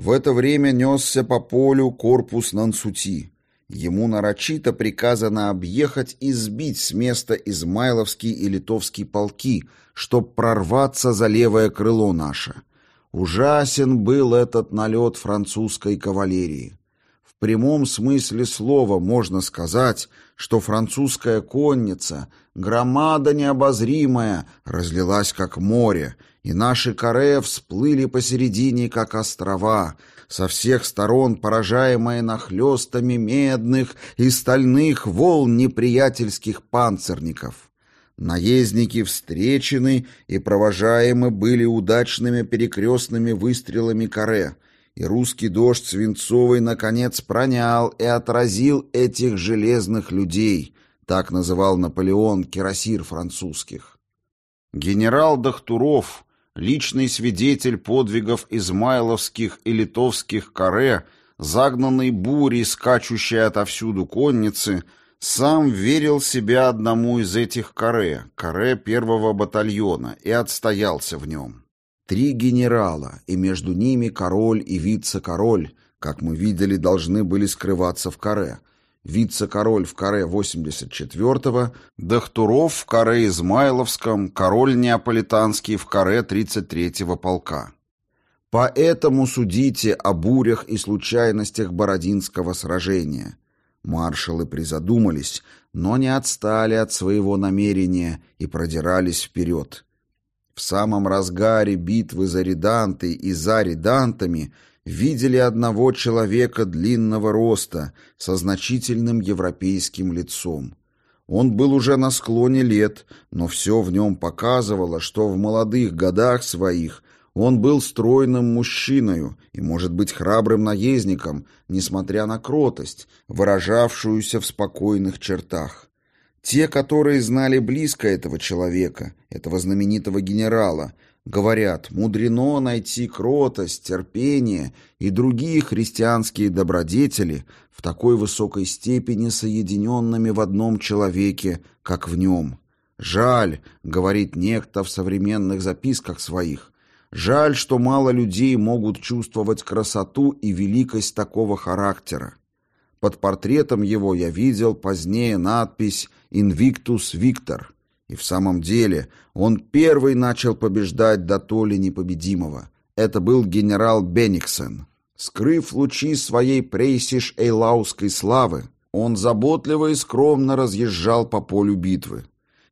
В это время несся по полю корпус Нансути. Ему нарочито приказано объехать и сбить с места Измайловский и Литовский полки, чтоб прорваться за левое крыло наше. Ужасен был этот налет французской кавалерии прямом смысле слова можно сказать, что французская конница, громада необозримая, разлилась как море, и наши каре всплыли посередине, как острова, со всех сторон поражаемые нахлестами медных и стальных волн неприятельских панцирников. Наездники встречены и провожаемы были удачными перекрестными выстрелами каре — и русский дождь свинцовый, наконец, пронял и отразил этих железных людей, так называл Наполеон кирасир французских. Генерал Дахтуров, личный свидетель подвигов измайловских и литовских каре, загнанный бурей, скачущей отовсюду конницы, сам верил себя одному из этих каре, каре первого батальона, и отстоялся в нем. Три генерала, и между ними король и вице-король, как мы видели, должны были скрываться в каре. Вице-король в каре 84-го, Дахтуров в каре Измайловском, король Неаполитанский в каре 33-го полка. Поэтому судите о бурях и случайностях Бородинского сражения. Маршалы призадумались, но не отстали от своего намерения и продирались вперед. В самом разгаре битвы за реданты и за редантами видели одного человека длинного роста со значительным европейским лицом. Он был уже на склоне лет, но все в нем показывало, что в молодых годах своих он был стройным мужчиною и, может быть, храбрым наездником, несмотря на кротость, выражавшуюся в спокойных чертах. Те, которые знали близко этого человека, этого знаменитого генерала, Говорят, мудрено найти кротость, терпение и другие христианские добродетели в такой высокой степени соединенными в одном человеке, как в нем. Жаль, говорит некто в современных записках своих, жаль, что мало людей могут чувствовать красоту и великость такого характера. Под портретом его я видел позднее надпись «Invictus Victor», и в самом деле он первый начал побеждать до толи непобедимого. Это был генерал Бениксен. Скрыв лучи своей прейсиш-эйлаусской славы, он заботливо и скромно разъезжал по полю битвы.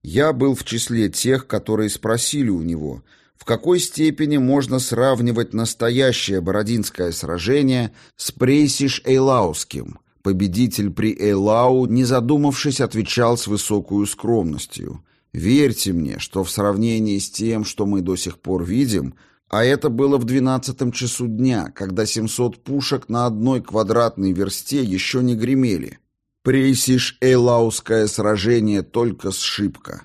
Я был в числе тех, которые спросили у него, в какой степени можно сравнивать настоящее Бородинское сражение с прейсиш-эйлаусским. Победитель при Эйлау, не задумавшись, отвечал с высокую скромностью. Верьте мне, что в сравнении с тем, что мы до сих пор видим, а это было в двенадцатом часу дня, когда 700 пушек на одной квадратной версте еще не гремели. Прейсиш-Эйлауское сражение только сшибка.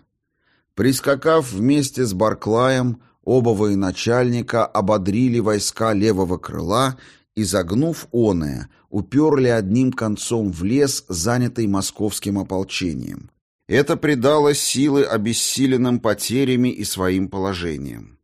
Прискакав вместе с Барклаем, оба военачальника ободрили войска левого крыла и, загнув оное, уперли одним концом в лес, занятый московским ополчением. Это придало силы обессиленным потерями и своим положением.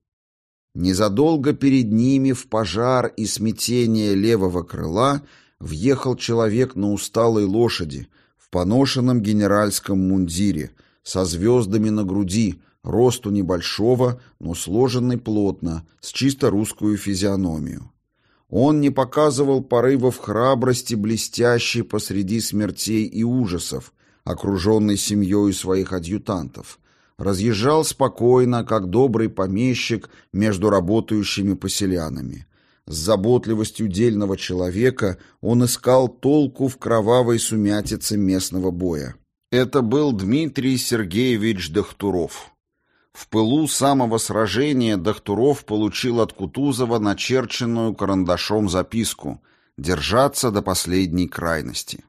Незадолго перед ними в пожар и смятение левого крыла въехал человек на усталой лошади, в поношенном генеральском мундире, со звездами на груди, росту небольшого, но сложенный плотно, с чисто русскую физиономию. Он не показывал порывов храбрости, блестящей посреди смертей и ужасов, окруженный семьей своих адъютантов, разъезжал спокойно, как добрый помещик между работающими поселянами. С заботливостью дельного человека он искал толку в кровавой сумятице местного боя. Это был Дмитрий Сергеевич Дахтуров. В пылу самого сражения Дахтуров получил от Кутузова начерченную карандашом записку «Держаться до последней крайности».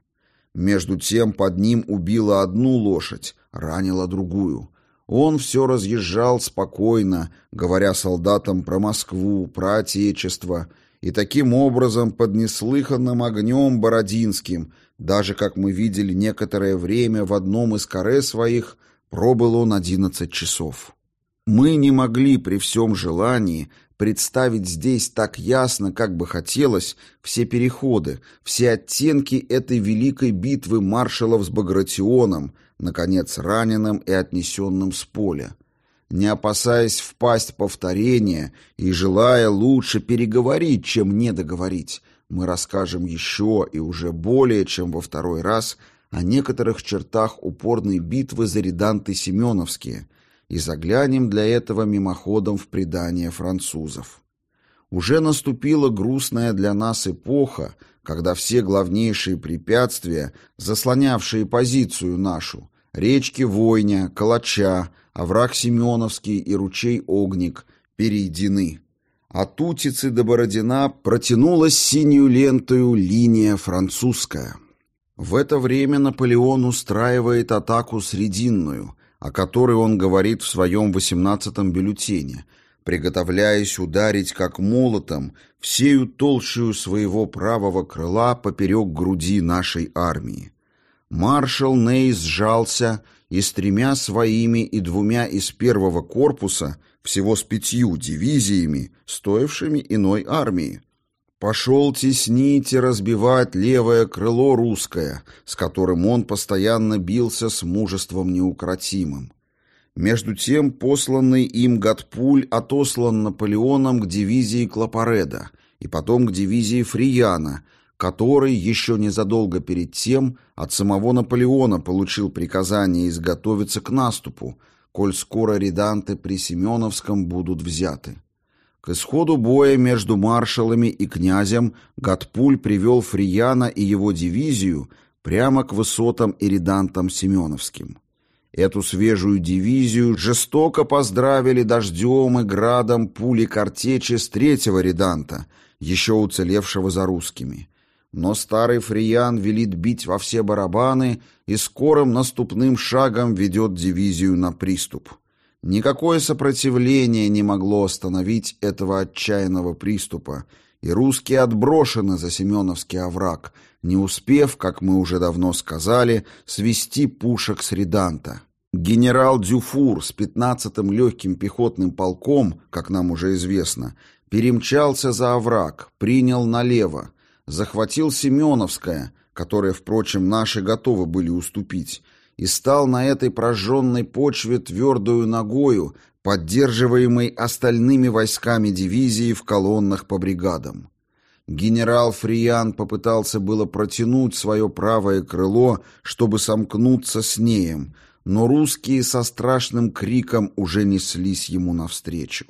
Между тем под ним убило одну лошадь, ранило другую. Он все разъезжал спокойно, говоря солдатам про Москву, про Отечество, и таким образом под неслыханным огнем Бородинским, даже, как мы видели некоторое время в одном из каре своих, пробыл он одиннадцать часов. Мы не могли при всем желании представить здесь так ясно, как бы хотелось, все переходы, все оттенки этой великой битвы маршалов с Багратионом, наконец раненым и отнесенным с поля. Не опасаясь впасть повторение и желая лучше переговорить, чем не договорить, мы расскажем еще и уже более, чем во второй раз, о некоторых чертах упорной битвы за реданты Семеновские – и заглянем для этого мимоходом в предания французов. Уже наступила грустная для нас эпоха, когда все главнейшие препятствия, заслонявшие позицию нашу, речки Войня, Калача, овраг Семеновский и ручей Огник, перейдены. От Утицы до Бородина протянулась синюю лентою линия французская. В это время Наполеон устраивает атаку срединную, о которой он говорит в своем восемнадцатом бюллетене, приготовляясь ударить как молотом всею толщую своего правого крыла поперек груди нашей армии. Маршал Ней сжался и с тремя своими и двумя из первого корпуса, всего с пятью дивизиями, стоившими иной армии, Пошел теснить и разбивать левое крыло русское, с которым он постоянно бился с мужеством неукротимым. Между тем посланный им Гатпуль отослан Наполеоном к дивизии Клапареда и потом к дивизии Фрияна, который еще незадолго перед тем от самого Наполеона получил приказание изготовиться к наступу, коль скоро реданты при Семеновском будут взяты. К исходу боя между маршалами и князем Гатпуль привел Фрияна и его дивизию прямо к высотам иридантам Семеновским. Эту свежую дивизию жестоко поздравили дождем и градом пули картечи с третьего реданта, еще уцелевшего за русскими. Но старый Фриян велит бить во все барабаны и скорым наступным шагом ведет дивизию на приступ. Никакое сопротивление не могло остановить этого отчаянного приступа, и русские отброшены за Семеновский овраг, не успев, как мы уже давно сказали, свести пушек с реданта. Генерал Дюфур с 15-м легким пехотным полком, как нам уже известно, перемчался за овраг, принял налево, захватил Семеновское, которое, впрочем, наши готовы были уступить, и стал на этой прожженной почве твердую ногою, поддерживаемой остальными войсками дивизии в колоннах по бригадам. Генерал Фриян попытался было протянуть свое правое крыло, чтобы сомкнуться с неем, но русские со страшным криком уже неслись ему навстречу.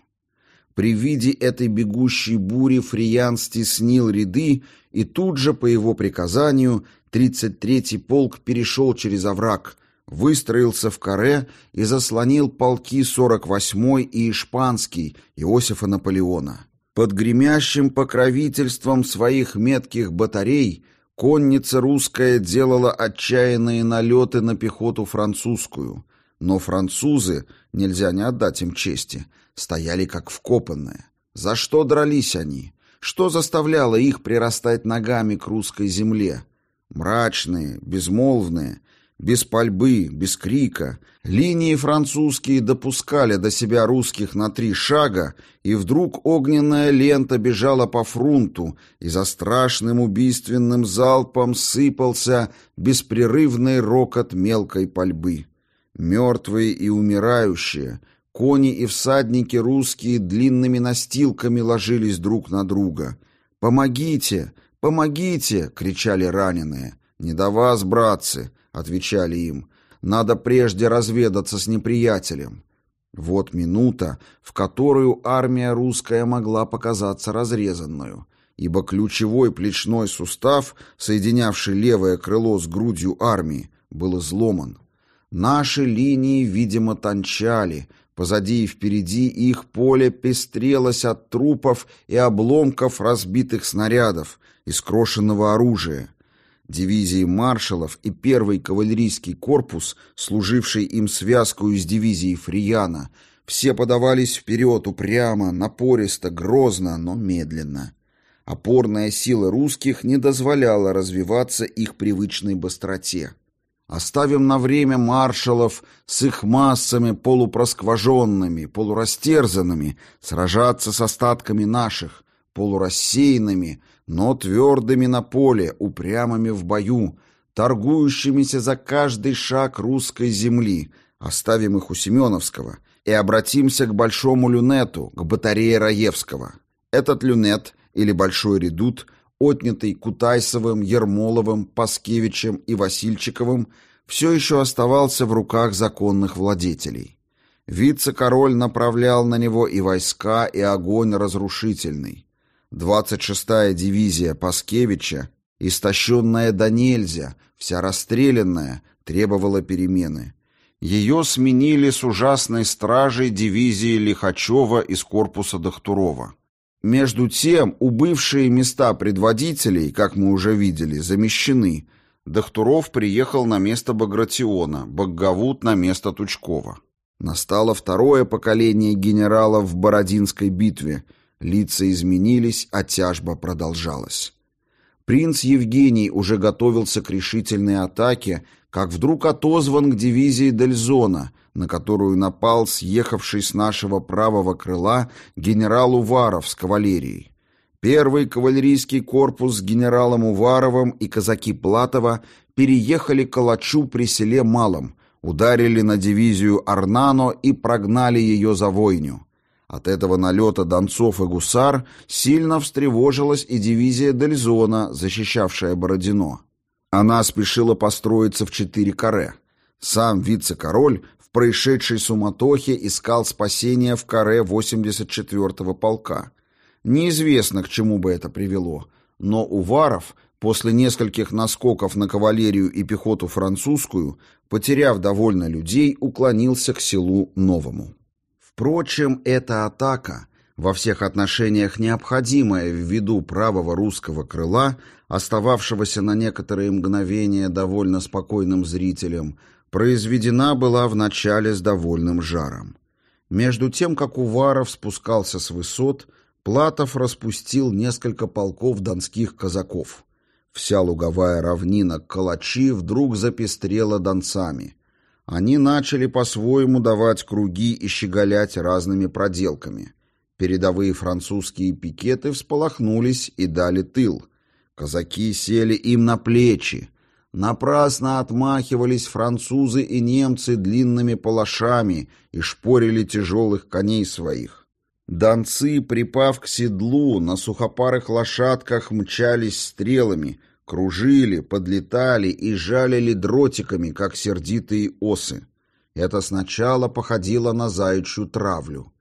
При виде этой бегущей бури Фриян стеснил ряды, и тут же, по его приказанию, 33-й полк перешел через овраг, выстроился в каре и заслонил полки 48-й и Ишпанский Иосифа Наполеона. Под гремящим покровительством своих метких батарей Конница русская делала отчаянные налеты на пехоту французскую, но французы, нельзя не отдать им чести, стояли как вкопанные. За что дрались они? Что заставляло их прирастать ногами к русской земле? Мрачные, безмолвные, без пальбы, без крика. Линии французские допускали до себя русских на три шага, и вдруг огненная лента бежала по фронту, и за страшным убийственным залпом сыпался беспрерывный рокот мелкой пальбы. Мертвые и умирающие, кони и всадники русские длинными настилками ложились друг на друга. «Помогите! Помогите!» — кричали раненые. «Не до вас, братцы!» — отвечали им. «Надо прежде разведаться с неприятелем». Вот минута, в которую армия русская могла показаться разрезанную, ибо ключевой плечной сустав, соединявший левое крыло с грудью армии, был изломан. Наши линии, видимо, тончали, позади и впереди их поле пестрелось от трупов и обломков разбитых снарядов и скрошенного оружия. Дивизии маршалов и первый кавалерийский корпус, служивший им связку из дивизии Фрияна, все подавались вперед упрямо, напористо, грозно, но медленно. Опорная сила русских не дозволяла развиваться их привычной быстроте. Оставим на время маршалов с их массами полупроскваженными, полурастерзанными, сражаться с остатками наших, полурассеянными, но твердыми на поле, упрямыми в бою, торгующимися за каждый шаг русской земли, оставим их у Семеновского, и обратимся к Большому Люнету, к батарее Раевского. Этот Люнет, или Большой Редут, отнятый Кутайсовым, Ермоловым, Паскевичем и Васильчиковым, все еще оставался в руках законных владетелей. Вице-король направлял на него и войска, и огонь разрушительный. 26-я дивизия Паскевича, истощенная до нельзя, вся расстрелянная, требовала перемены. Ее сменили с ужасной стражей дивизии Лихачева из корпуса Дохтурова. Между тем, убывшие места предводителей, как мы уже видели, замещены. Дохтуров приехал на место Багратиона, Баггавут на место Тучкова. Настало второе поколение генералов в Бородинской битве – Лица изменились, а тяжба продолжалась. Принц Евгений уже готовился к решительной атаке, как вдруг отозван к дивизии Дельзона, на которую напал съехавший с нашего правого крыла генерал Уваров с кавалерией. Первый кавалерийский корпус с генералом Уваровым и казаки Платова переехали к Калачу при селе Малом, ударили на дивизию Арнано и прогнали ее за войню. От этого налета донцов и гусар сильно встревожилась и дивизия Дельзона, защищавшая Бородино. Она спешила построиться в четыре каре. Сам вице-король в происшедшей суматохе искал спасения в каре 84-го полка. Неизвестно, к чему бы это привело, но Уваров, после нескольких наскоков на кавалерию и пехоту французскую, потеряв довольно людей, уклонился к селу Новому. Впрочем, эта атака, во всех отношениях необходимая ввиду правого русского крыла, остававшегося на некоторые мгновения довольно спокойным зрителям, произведена была вначале с довольным жаром. Между тем, как Уваров спускался с высот, Платов распустил несколько полков донских казаков. Вся луговая равнина Калачи вдруг запестрела донцами. Они начали по-своему давать круги и щеголять разными проделками. Передовые французские пикеты всполохнулись и дали тыл. Казаки сели им на плечи. Напрасно отмахивались французы и немцы длинными палашами и шпорили тяжелых коней своих. Донцы, припав к седлу, на сухопарых лошадках мчались стрелами, кружили, подлетали и жалили дротиками, как сердитые осы. Это сначала походило на заячью травлю.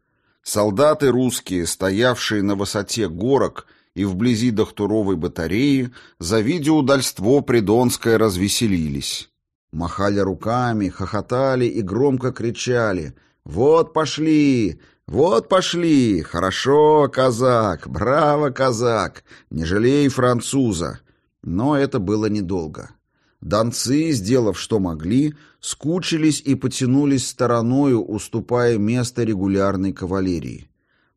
Солдаты русские, стоявшие на высоте горок и вблизи Дохтуровой батареи, завидя удальство Придонское, развеселились. Махали руками, хохотали и громко кричали «Вот пошли! «Вот пошли! Хорошо, казак! Браво, казак! Не жалей француза!» Но это было недолго. Донцы, сделав что могли, скучились и потянулись стороною, уступая место регулярной кавалерии.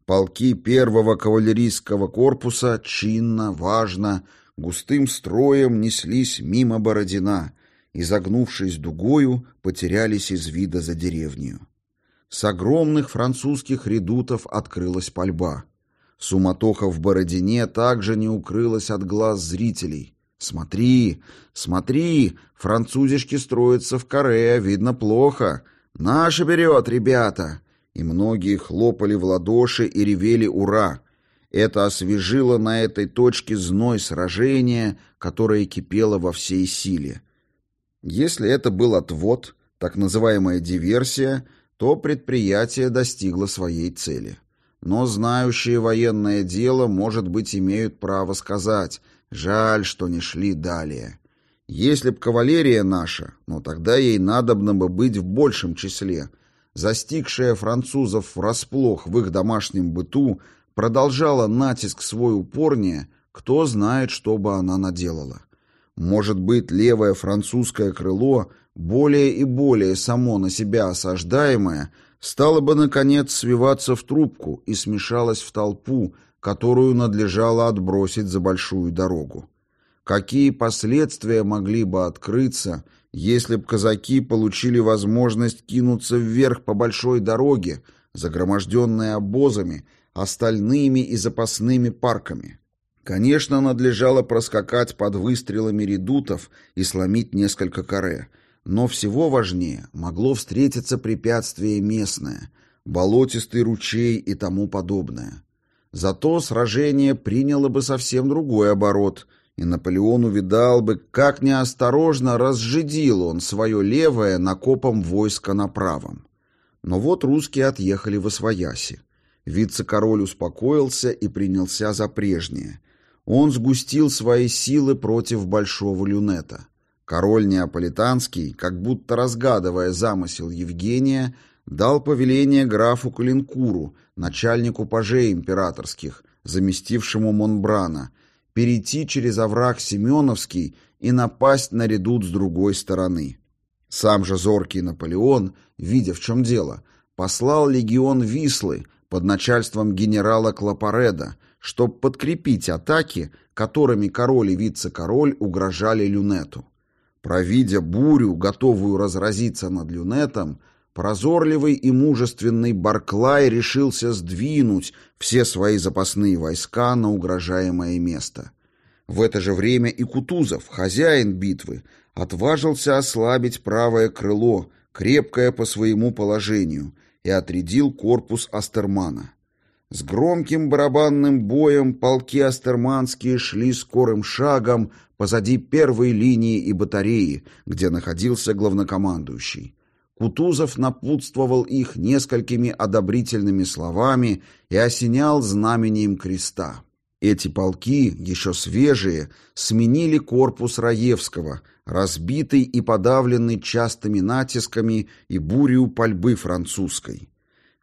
Полки первого кавалерийского корпуса чинно, важно, густым строем неслись мимо Бородина и, загнувшись дугою, потерялись из вида за деревню. С огромных французских редутов открылась пальба. Суматоха в Бородине также не укрылась от глаз зрителей. «Смотри, смотри, французишки строятся в каре, видно плохо. Наша берет, ребята!» И многие хлопали в ладоши и ревели «Ура!». Это освежило на этой точке зной сражения, которое кипело во всей силе. Если это был отвод, так называемая диверсия — то предприятие достигло своей цели. Но знающие военное дело, может быть, имеют право сказать «жаль, что не шли далее». Если б кавалерия наша, но тогда ей надобно бы быть в большем числе, застигшая французов врасплох в их домашнем быту, продолжала натиск свой упорнее, кто знает, что бы она наделала. Может быть, левое французское крыло — более и более само на себя осаждаемое, стало бы, наконец, свиваться в трубку и смешалось в толпу, которую надлежало отбросить за большую дорогу. Какие последствия могли бы открыться, если б казаки получили возможность кинуться вверх по большой дороге, загроможденной обозами, остальными и запасными парками? Конечно, надлежало проскакать под выстрелами редутов и сломить несколько каре — но всего важнее могло встретиться препятствие местное, болотистый ручей и тому подобное. Зато сражение приняло бы совсем другой оборот, и Наполеон увидал бы, как неосторожно разжидил он свое левое накопом войска на правом. Но вот русские отъехали в Освояси. Вице-король успокоился и принялся за прежнее. Он сгустил свои силы против Большого Люнета. Король Неаполитанский, как будто разгадывая замысел Евгения, дал повеление графу Калинкуру, начальнику пажей императорских, заместившему Монбрана, перейти через овраг Семеновский и напасть на редут с другой стороны. Сам же зоркий Наполеон, видя в чем дело, послал легион Вислы под начальством генерала Клапареда, чтобы подкрепить атаки, которыми король и вице-король угрожали Люнету. Провидя бурю, готовую разразиться над люнетом, прозорливый и мужественный Барклай решился сдвинуть все свои запасные войска на угрожаемое место. В это же время и Кутузов, хозяин битвы, отважился ослабить правое крыло, крепкое по своему положению, и отрядил корпус Астермана. С громким барабанным боем полки астерманские шли скорым шагом позади первой линии и батареи, где находился главнокомандующий. Кутузов напутствовал их несколькими одобрительными словами и осенял знамением креста. Эти полки, еще свежие, сменили корпус Раевского, разбитый и подавленный частыми натисками и бурью пальбы французской.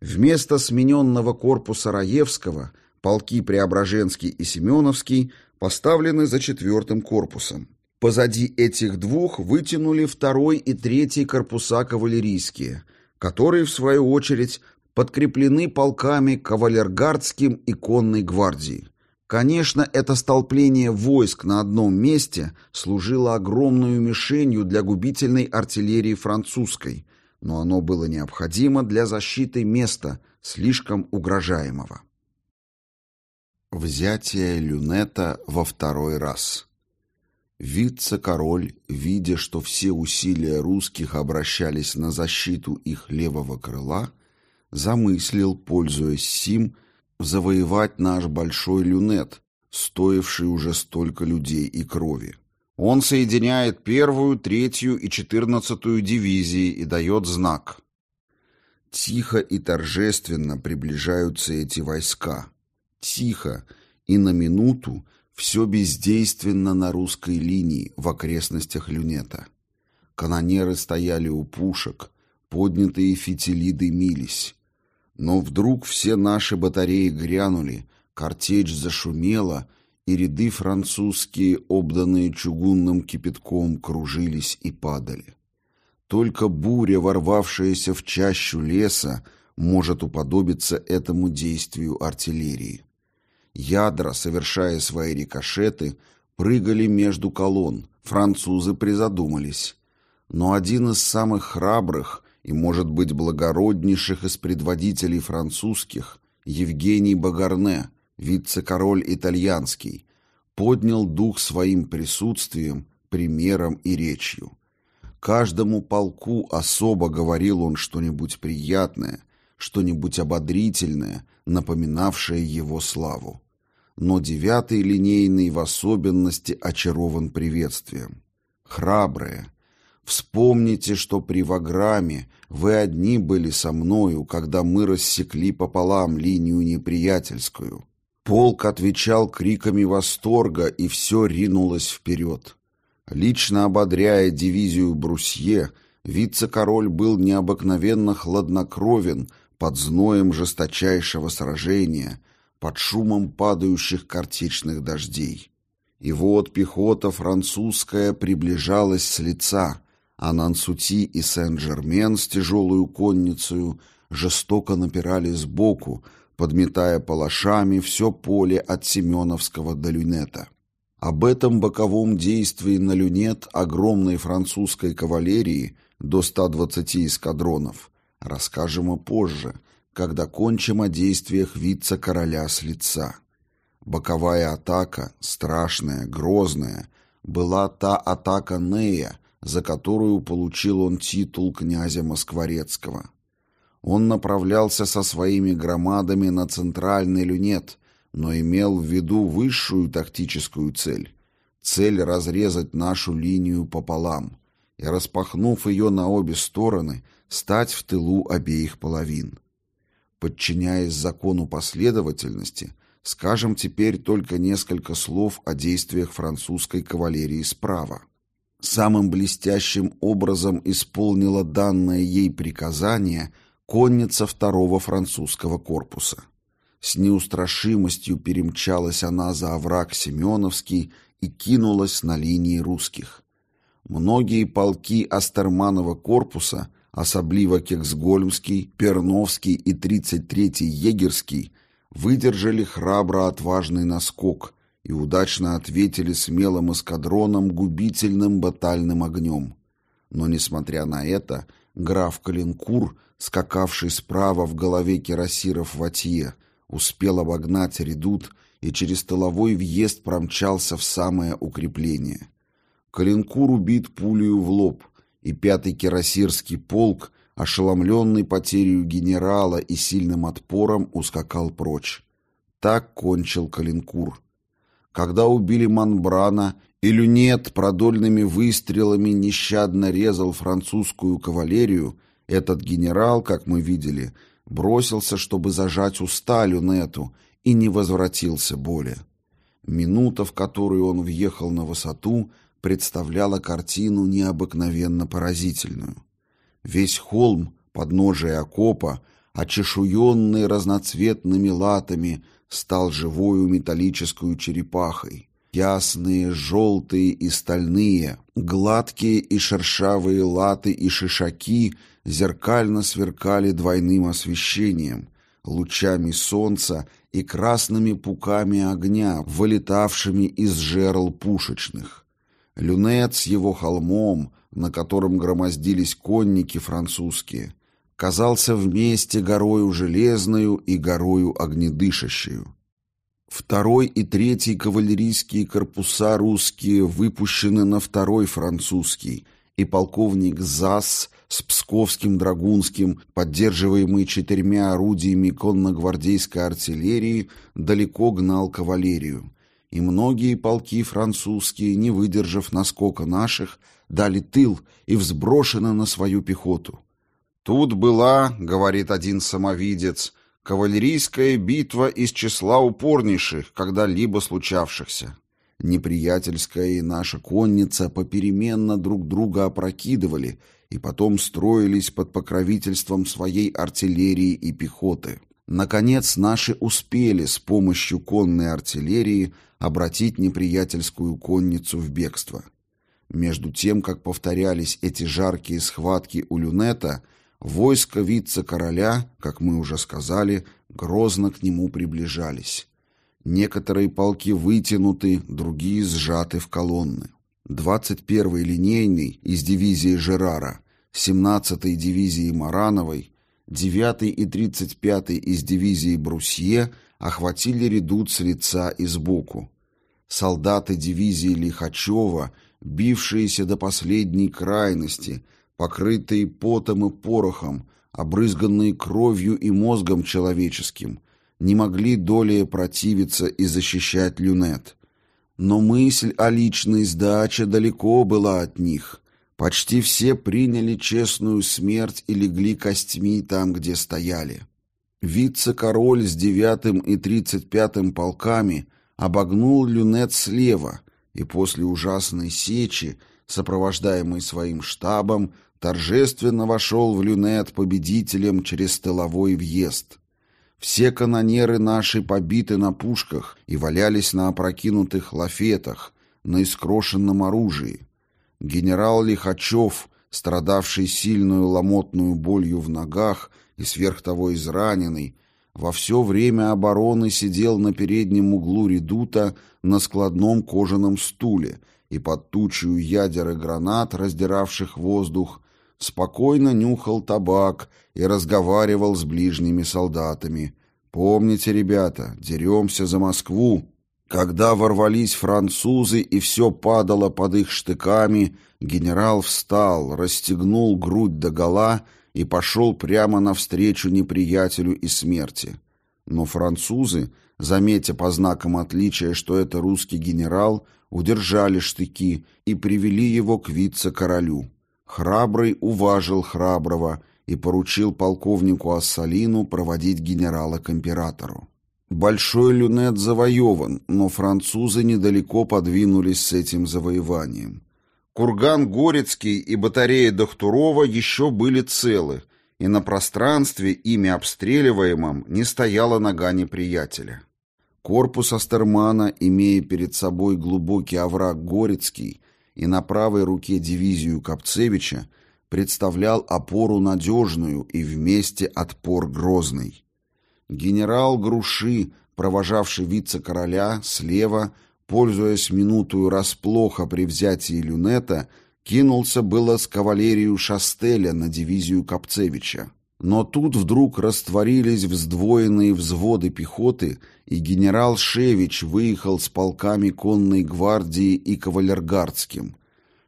Вместо смененного корпуса Раевского полки Преображенский и Семеновский поставлены за четвертым корпусом. Позади этих двух вытянули второй и третий корпуса кавалерийские, которые, в свою очередь, подкреплены полками кавалергардским и конной гвардии. Конечно, это столпление войск на одном месте служило огромной мишенью для губительной артиллерии французской, но оно было необходимо для защиты места, слишком угрожаемого. Взятие люнета во второй раз Вице-король, видя, что все усилия русских обращались на защиту их левого крыла, замыслил, пользуясь сим, завоевать наш большой люнет, стоивший уже столько людей и крови. Он соединяет первую, третью и четырнадцатую дивизии и дает знак. Тихо и торжественно приближаются эти войска. Тихо, и на минуту все бездейственно на русской линии в окрестностях люнета. Канонеры стояли у пушек, поднятые фитили дымились. Но вдруг все наши батареи грянули, картечь зашумела, и ряды французские, обданные чугунным кипятком, кружились и падали. Только буря, ворвавшаяся в чащу леса, может уподобиться этому действию артиллерии. Ядра, совершая свои рикошеты, прыгали между колонн, французы призадумались. Но один из самых храбрых и, может быть, благороднейших из предводителей французских, Евгений Багарне, вице-король итальянский, поднял дух своим присутствием, примером и речью. Каждому полку особо говорил он что-нибудь приятное, что-нибудь ободрительное, напоминавшее его славу. Но девятый линейный в особенности очарован приветствием. Храбрые, Вспомните, что при Ваграме вы одни были со мною, когда мы рассекли пополам линию неприятельскую. Полк отвечал криками восторга, и все ринулось вперед. Лично ободряя дивизию Брусье, вице-король был необыкновенно хладнокровен под зноем жесточайшего сражения, под шумом падающих картечных дождей. И вот пехота французская приближалась с лица, а Нансути и Сен-Жермен с тяжелую конницей жестоко напирали сбоку, подметая палашами все поле от Семеновского до Люнета. Об этом боковом действии на Люнет огромной французской кавалерии до 120 эскадронов расскажем и позже, когда кончим о действиях вице-короля с лица. Боковая атака, страшная, грозная, была та атака Нея, за которую получил он титул князя Москворецкого. Он направлялся со своими громадами на центральный люнет, но имел в виду высшую тактическую цель — цель разрезать нашу линию пополам и, распахнув ее на обе стороны, стать в тылу обеих половин. Подчиняясь закону последовательности, скажем теперь только несколько слов о действиях французской кавалерии справа самым блестящим образом исполнила данное ей приказание конница второго французского корпуса. С неустрашимостью перемчалась она за овраг Семеновский и кинулась на линии русских. Многие полки Астерманова корпуса, особливо Кексгольмский, Перновский и 33-й Егерский, выдержали храбро отважный наскок – и удачно ответили смелым эскадроном губительным батальным огнем. Но, несмотря на это, граф Калинкур, скакавший справа в голове кирасиров Ватье, успел обогнать редут и через тыловой въезд промчался в самое укрепление. Калинкур убит пулею в лоб, и пятый кирасирский полк, ошеломленный потерей генерала и сильным отпором, ускакал прочь. Так кончил Калинкур. Когда убили Манбрана, и Люнет продольными выстрелами нещадно резал французскую кавалерию, этот генерал, как мы видели, бросился, чтобы зажать уста Люнету, и не возвратился более. Минута, в которую он въехал на высоту, представляла картину необыкновенно поразительную. Весь холм, подножие окопа, очешуенный разноцветными латами, стал живою металлическую черепахой, Ясные, желтые и стальные, гладкие и шершавые латы и шишаки зеркально сверкали двойным освещением, лучами солнца и красными пуками огня, вылетавшими из жерл пушечных. Люнет с его холмом, на котором громоздились конники французские, казался вместе горою железною и горою огнедышащую. Второй и третий кавалерийские корпуса русские выпущены на второй французский, и полковник ЗАС с Псковским Драгунским, поддерживаемый четырьмя орудиями конногвардейской артиллерии, далеко гнал кавалерию. И многие полки французские, не выдержав наскока наших, дали тыл и взброшены на свою пехоту. «Тут была, — говорит один самовидец, — кавалерийская битва из числа упорнейших, когда-либо случавшихся. Неприятельская и наша конница попеременно друг друга опрокидывали и потом строились под покровительством своей артиллерии и пехоты. Наконец, наши успели с помощью конной артиллерии обратить неприятельскую конницу в бегство. Между тем, как повторялись эти жаркие схватки у люнета, войско вице-короля, как мы уже сказали, грозно к нему приближались. Некоторые полки вытянуты, другие сжаты в колонны. 21-й линейный из дивизии Жерара, 17-й дивизии Марановой, 9-й и 35-й из дивизии Брусье охватили редут с лица и сбоку. Солдаты дивизии Лихачева, бившиеся до последней крайности, покрытые потом и порохом, обрызганные кровью и мозгом человеческим, не могли долее противиться и защищать люнет. Но мысль о личной сдаче далеко была от них. Почти все приняли честную смерть и легли костьми там, где стояли. Вице-король с девятым и тридцать пятым полками обогнул люнет слева и после ужасной сечи, сопровождаемый своим штабом, торжественно вошел в люнет победителем через тыловой въезд. Все канонеры наши побиты на пушках и валялись на опрокинутых лафетах, на искрошенном оружии. Генерал Лихачев, страдавший сильную ломотную болью в ногах и сверх того израненный, во все время обороны сидел на переднем углу редута на складном кожаном стуле и под тучью ядер и гранат, раздиравших воздух, спокойно нюхал табак и разговаривал с ближними солдатами. «Помните, ребята, деремся за Москву». Когда ворвались французы и все падало под их штыками, генерал встал, расстегнул грудь догола и пошел прямо навстречу неприятелю и смерти. Но французы, заметя по знакам отличия, что это русский генерал, удержали штыки и привели его к вице-королю. Храбрый уважил храброго и поручил полковнику Ассалину проводить генерала к императору. Большой люнет завоеван, но французы недалеко подвинулись с этим завоеванием. Курган Горецкий и батарея Дохтурова еще были целы, и на пространстве, ими обстреливаемом, не стояла нога неприятеля. Корпус Астермана, имея перед собой глубокий овраг Горецкий, и на правой руке дивизию Капцевича представлял опору надежную и вместе отпор грозный. Генерал Груши, провожавший вице-короля, слева, пользуясь минутую расплоха при взятии люнета, кинулся было с кавалерию Шастеля на дивизию Капцевича. Но тут вдруг растворились вздвоенные взводы пехоты, и генерал Шевич выехал с полками конной гвардии и кавалергардским.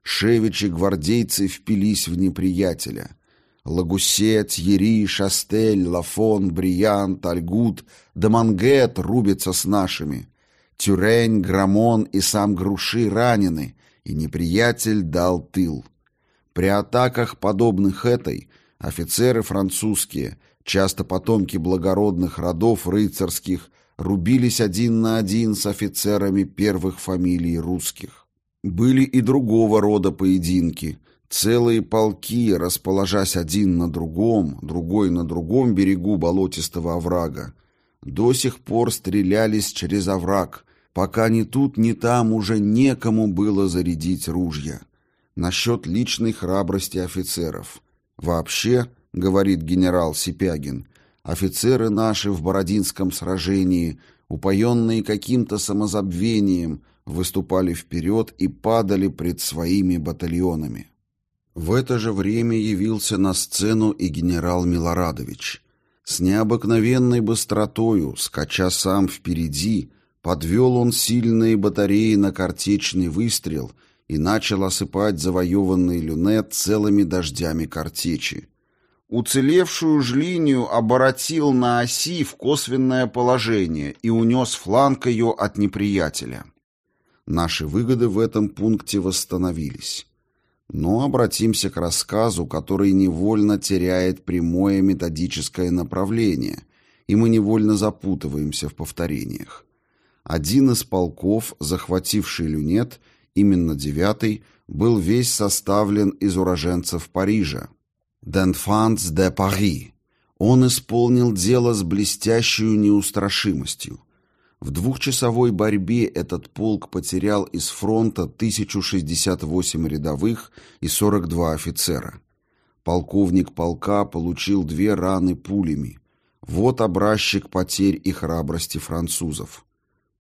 Шевич и гвардейцы впились в неприятеля. Лагусе, Тьери, Шастель, Лафон, Бриян, Тальгут, Дамангет рубятся с нашими. Тюрень, Грамон и сам Груши ранены, и неприятель дал тыл. При атаках, подобных этой, Офицеры французские, часто потомки благородных родов рыцарских, рубились один на один с офицерами первых фамилий русских. Были и другого рода поединки. Целые полки, расположась один на другом, другой на другом берегу болотистого оврага, до сих пор стрелялись через овраг, пока ни тут, ни там уже некому было зарядить ружья. Насчет личной храбрости офицеров. Вообще, говорит генерал Сипягин, офицеры наши в Бородинском сражении, упоенные каким-то самозабвением, выступали вперед и падали пред своими батальонами. В это же время явился на сцену и генерал Милорадович. С необыкновенной быстротою, скача сам впереди, подвел он сильные батареи на картечный выстрел и начал осыпать завоеванный люнет целыми дождями картечи. Уцелевшую ж линию оборотил на оси в косвенное положение и унес фланг ее от неприятеля. Наши выгоды в этом пункте восстановились. Но обратимся к рассказу, который невольно теряет прямое методическое направление, и мы невольно запутываемся в повторениях. Один из полков, захвативший люнет, именно девятый, был весь составлен из уроженцев Парижа. «D'enfants de Paris». Он исполнил дело с блестящей неустрашимостью. В двухчасовой борьбе этот полк потерял из фронта 1068 рядовых и 42 офицера. Полковник полка получил две раны пулями. Вот образчик потерь и храбрости французов.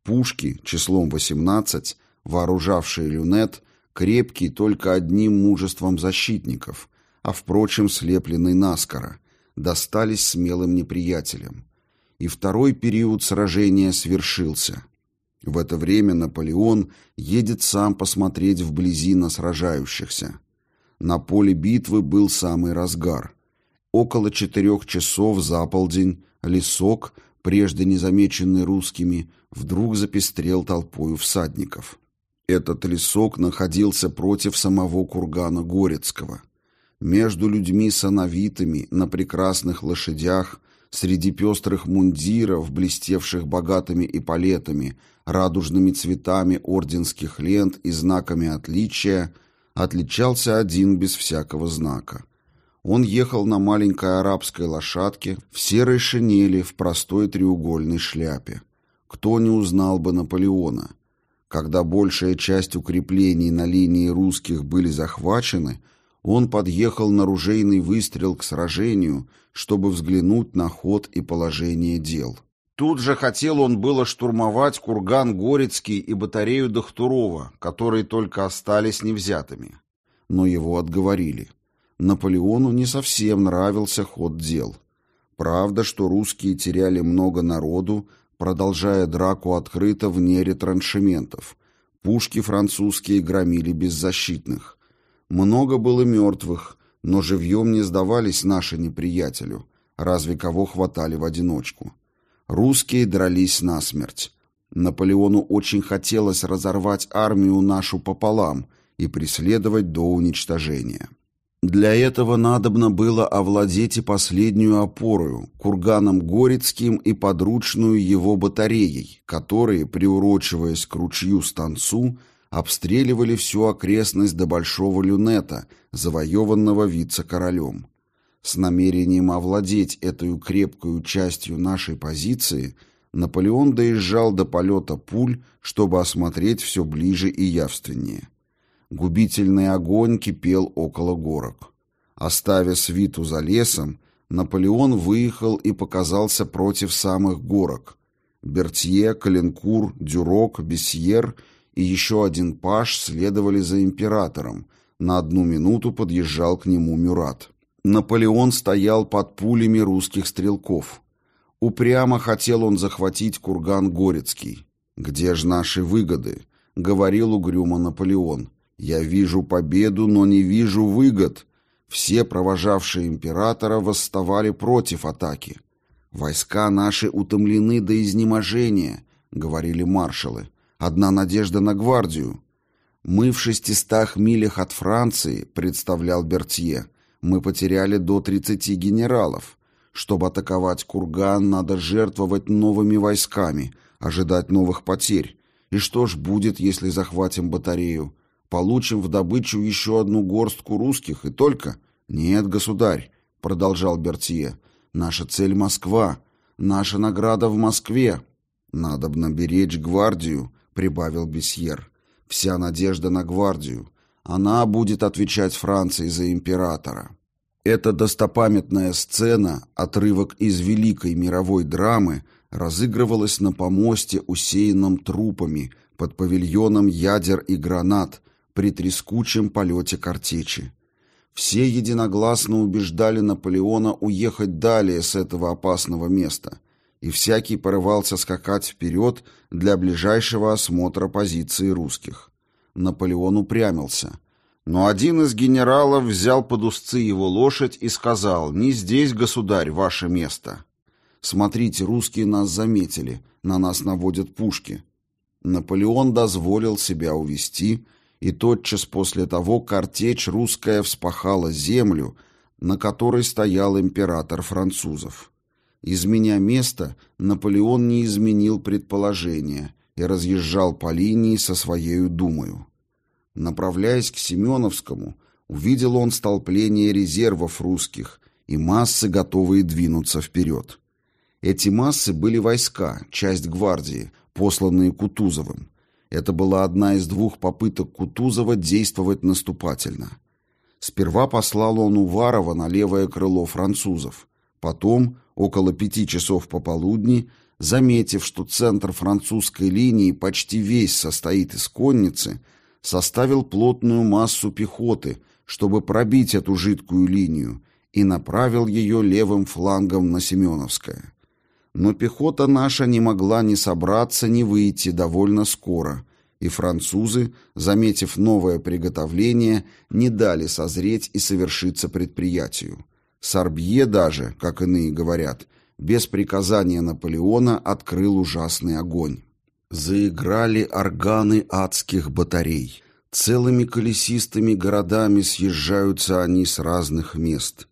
Пушки, числом 18, вооружавшие люнет, крепкий только одним мужеством защитников, а, впрочем, слепленный наскоро, достались смелым неприятелям и второй период сражения свершился. В это время Наполеон едет сам посмотреть вблизи на сражающихся. На поле битвы был самый разгар. Около четырех часов за полдень лесок, прежде незамеченный русскими, вдруг запестрел толпою всадников. Этот лесок находился против самого кургана Горецкого. Между людьми сановитыми, на прекрасных лошадях, Среди пестрых мундиров, блестевших богатыми эполетами, радужными цветами орденских лент и знаками отличия, отличался один без всякого знака. Он ехал на маленькой арабской лошадке, в серой шинели, в простой треугольной шляпе. Кто не узнал бы Наполеона? Когда большая часть укреплений на линии русских были захвачены, он подъехал на ружейный выстрел к сражению, чтобы взглянуть на ход и положение дел. Тут же хотел он было штурмовать курган Горецкий и батарею Дохтурова, которые только остались невзятыми. Но его отговорили. Наполеону не совсем нравился ход дел. Правда, что русские теряли много народу, продолжая драку открыто вне ретраншементов. Пушки французские громили беззащитных. Много было мертвых, но живьем не сдавались наши неприятелю, разве кого хватали в одиночку. Русские дрались насмерть. Наполеону очень хотелось разорвать армию нашу пополам и преследовать до уничтожения. Для этого надобно было овладеть и последнюю опорою, курганом Горецким и подручную его батареей, которые, приурочиваясь к ручью Станцу, обстреливали всю окрестность до Большого Люнета, завоеванного вице-королем. С намерением овладеть этой крепкую частью нашей позиции Наполеон доезжал до полета пуль, чтобы осмотреть все ближе и явственнее. Губительный огонь кипел около горок. Оставя свиту за лесом, Наполеон выехал и показался против самых горок. Бертье, Калинкур, Дюрок, Бесьер — и еще один паш следовали за императором. На одну минуту подъезжал к нему Мюрат. Наполеон стоял под пулями русских стрелков. Упрямо хотел он захватить курган Горецкий. «Где же наши выгоды?» — говорил угрюмо Наполеон. «Я вижу победу, но не вижу выгод». Все провожавшие императора восставали против атаки. «Войска наши утомлены до изнеможения», — говорили маршалы. Одна надежда на гвардию. Мы в шестистах милях от Франции, представлял Бертье. Мы потеряли до 30 генералов. Чтобы атаковать Курган, надо жертвовать новыми войсками, ожидать новых потерь. И что ж будет, если захватим батарею? Получим в добычу еще одну горстку русских и только? Нет, государь, продолжал Бертье. Наша цель Москва, наша награда в Москве. Надобно беречь гвардию, — прибавил Бесьер. «Вся надежда на гвардию. Она будет отвечать Франции за императора». Эта достопамятная сцена, отрывок из великой мировой драмы, разыгрывалась на помосте, усеянном трупами, под павильоном ядер и гранат, при трескучем полете картечи. Все единогласно убеждали Наполеона уехать далее с этого опасного места, и всякий порывался скакать вперед для ближайшего осмотра позиции русских. Наполеон упрямился. Но один из генералов взял под узцы его лошадь и сказал «Не здесь, государь, ваше место». «Смотрите, русские нас заметили, на нас наводят пушки». Наполеон дозволил себя увести, и тотчас после того картечь русская вспахала землю, на которой стоял император французов. Изменя место, Наполеон не изменил предположение и разъезжал по линии со своей думою. Направляясь к Семеновскому, увидел он столпление резервов русских и массы, готовые двинуться вперед. Эти массы были войска, часть гвардии, посланные Кутузовым. Это была одна из двух попыток Кутузова действовать наступательно. Сперва послал он Уварова на левое крыло французов. Потом, около пяти часов пополудни, заметив, что центр французской линии почти весь состоит из конницы, составил плотную массу пехоты, чтобы пробить эту жидкую линию, и направил ее левым флангом на Семеновское. Но пехота наша не могла ни собраться, ни выйти довольно скоро, и французы, заметив новое приготовление, не дали созреть и совершиться предприятию. Сорбье даже, как иные говорят, без приказания Наполеона открыл ужасный огонь. Заиграли органы адских батарей. Целыми колесистыми городами съезжаются они с разных мест.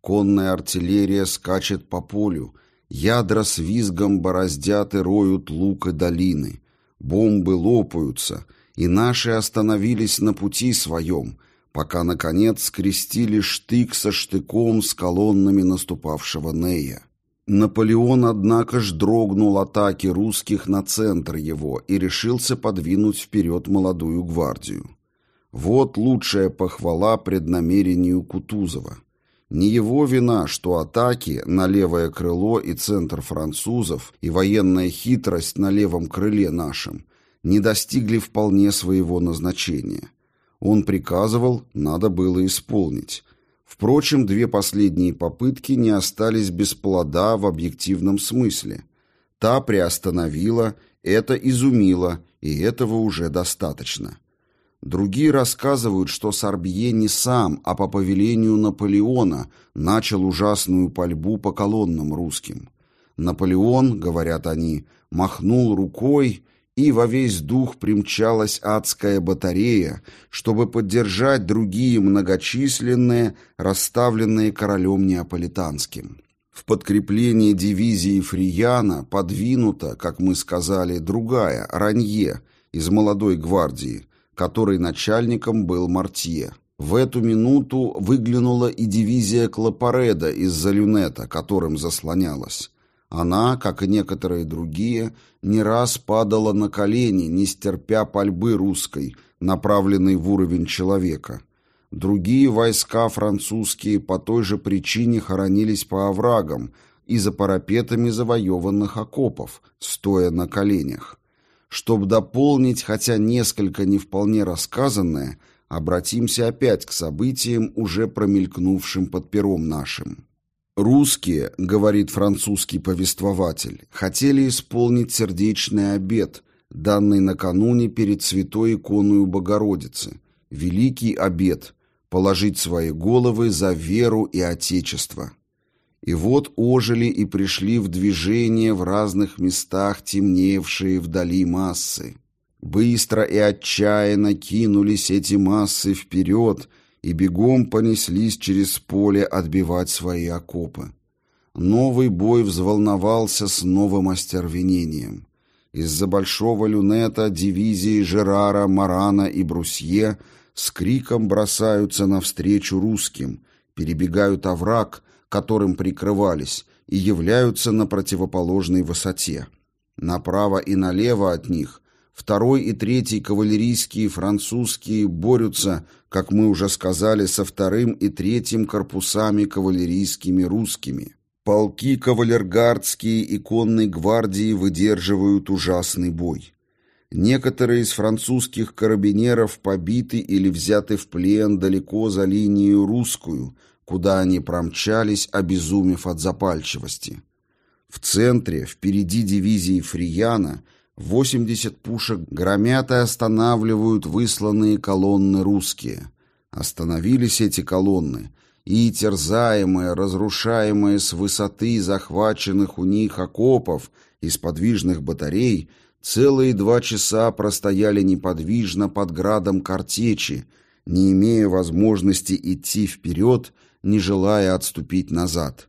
Конная артиллерия скачет по полю, ядра с визгом бороздят и роют лук и долины. Бомбы лопаются, и наши остановились на пути своем, пока, наконец, скрестили штык со штыком с колоннами наступавшего Нея. Наполеон, однако ж, дрогнул атаки русских на центр его и решился подвинуть вперед молодую гвардию. Вот лучшая похвала преднамерению Кутузова. Не его вина, что атаки на левое крыло и центр французов и военная хитрость на левом крыле нашем не достигли вполне своего назначения. Он приказывал, надо было исполнить. Впрочем, две последние попытки не остались без плода в объективном смысле. Та приостановила, это изумило, и этого уже достаточно. Другие рассказывают, что Сорбье не сам, а по повелению Наполеона начал ужасную пальбу по колоннам русским. Наполеон, говорят они, махнул рукой, и во весь дух примчалась адская батарея, чтобы поддержать другие многочисленные, расставленные королем неаполитанским. В подкреплении дивизии Фрияна подвинута, как мы сказали, другая, Ранье, из молодой гвардии, которой начальником был Мартье. В эту минуту выглянула и дивизия Клапареда из-за люнета, которым заслонялась. Она, как и некоторые другие, не раз падала на колени, не стерпя пальбы русской, направленной в уровень человека. Другие войска французские по той же причине хоронились по оврагам и за парапетами завоеванных окопов, стоя на коленях. Чтобы дополнить хотя несколько не вполне рассказанное, обратимся опять к событиям, уже промелькнувшим под пером нашим. «Русские, — говорит французский повествователь, — хотели исполнить сердечный обет, данный накануне перед святой иконою Богородицы, великий обет — положить свои головы за веру и Отечество. И вот ожили и пришли в движение в разных местах темневшие вдали массы. Быстро и отчаянно кинулись эти массы вперед — и бегом понеслись через поле отбивать свои окопы. Новый бой взволновался с новым остервенением. Из-за большого люнета дивизии Жерара, Марана и Брусье с криком бросаются навстречу русским, перебегают овраг, которым прикрывались, и являются на противоположной высоте. Направо и налево от них Второй и третий кавалерийские французские борются, как мы уже сказали, со вторым и третьим корпусами кавалерийскими русскими. Полки кавалергардские и конной гвардии выдерживают ужасный бой. Некоторые из французских карабинеров побиты или взяты в плен далеко за линию русскую, куда они промчались, обезумев от запальчивости. В центре, впереди дивизии Фрияна, 80 пушек громят и останавливают высланные колонны русские. Остановились эти колонны, и терзаемые, разрушаемые с высоты захваченных у них окопов из подвижных батарей, целые два часа простояли неподвижно под градом картечи, не имея возможности идти вперед, не желая отступить назад.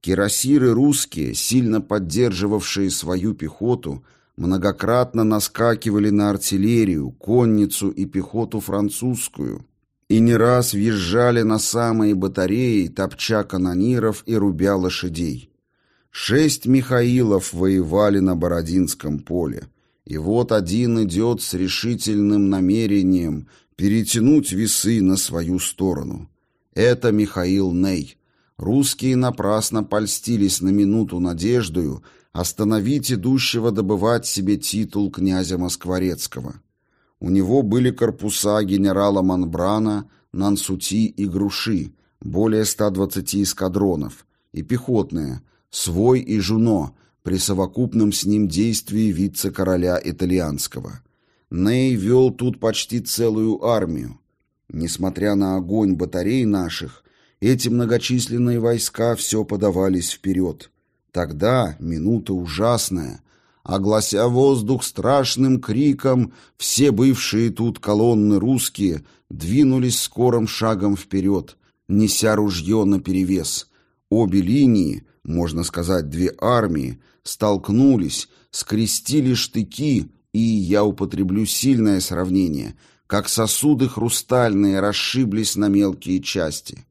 Кирасиры русские, сильно поддерживавшие свою пехоту, многократно наскакивали на артиллерию, конницу и пехоту французскую и не раз въезжали на самые батареи, топча канониров и рубя лошадей. Шесть Михаилов воевали на Бородинском поле, и вот один идет с решительным намерением перетянуть весы на свою сторону. Это Михаил Ней. Русские напрасно польстились на минуту надеждою остановить идущего добывать себе титул князя Москворецкого. У него были корпуса генерала Манбрана, Нансути и Груши, более 120 эскадронов, и пехотные, Свой и Жуно, при совокупном с ним действии вице-короля итальянского. Ней вел тут почти целую армию. Несмотря на огонь батарей наших, эти многочисленные войска все подавались вперед. Тогда, минута ужасная, оглася воздух страшным криком, все бывшие тут колонны русские двинулись скорым шагом вперед, неся ружье наперевес. Обе линии, можно сказать, две армии, столкнулись, скрестили штыки, и, я употреблю сильное сравнение — как сосуды хрустальные расшиблись на мелкие части.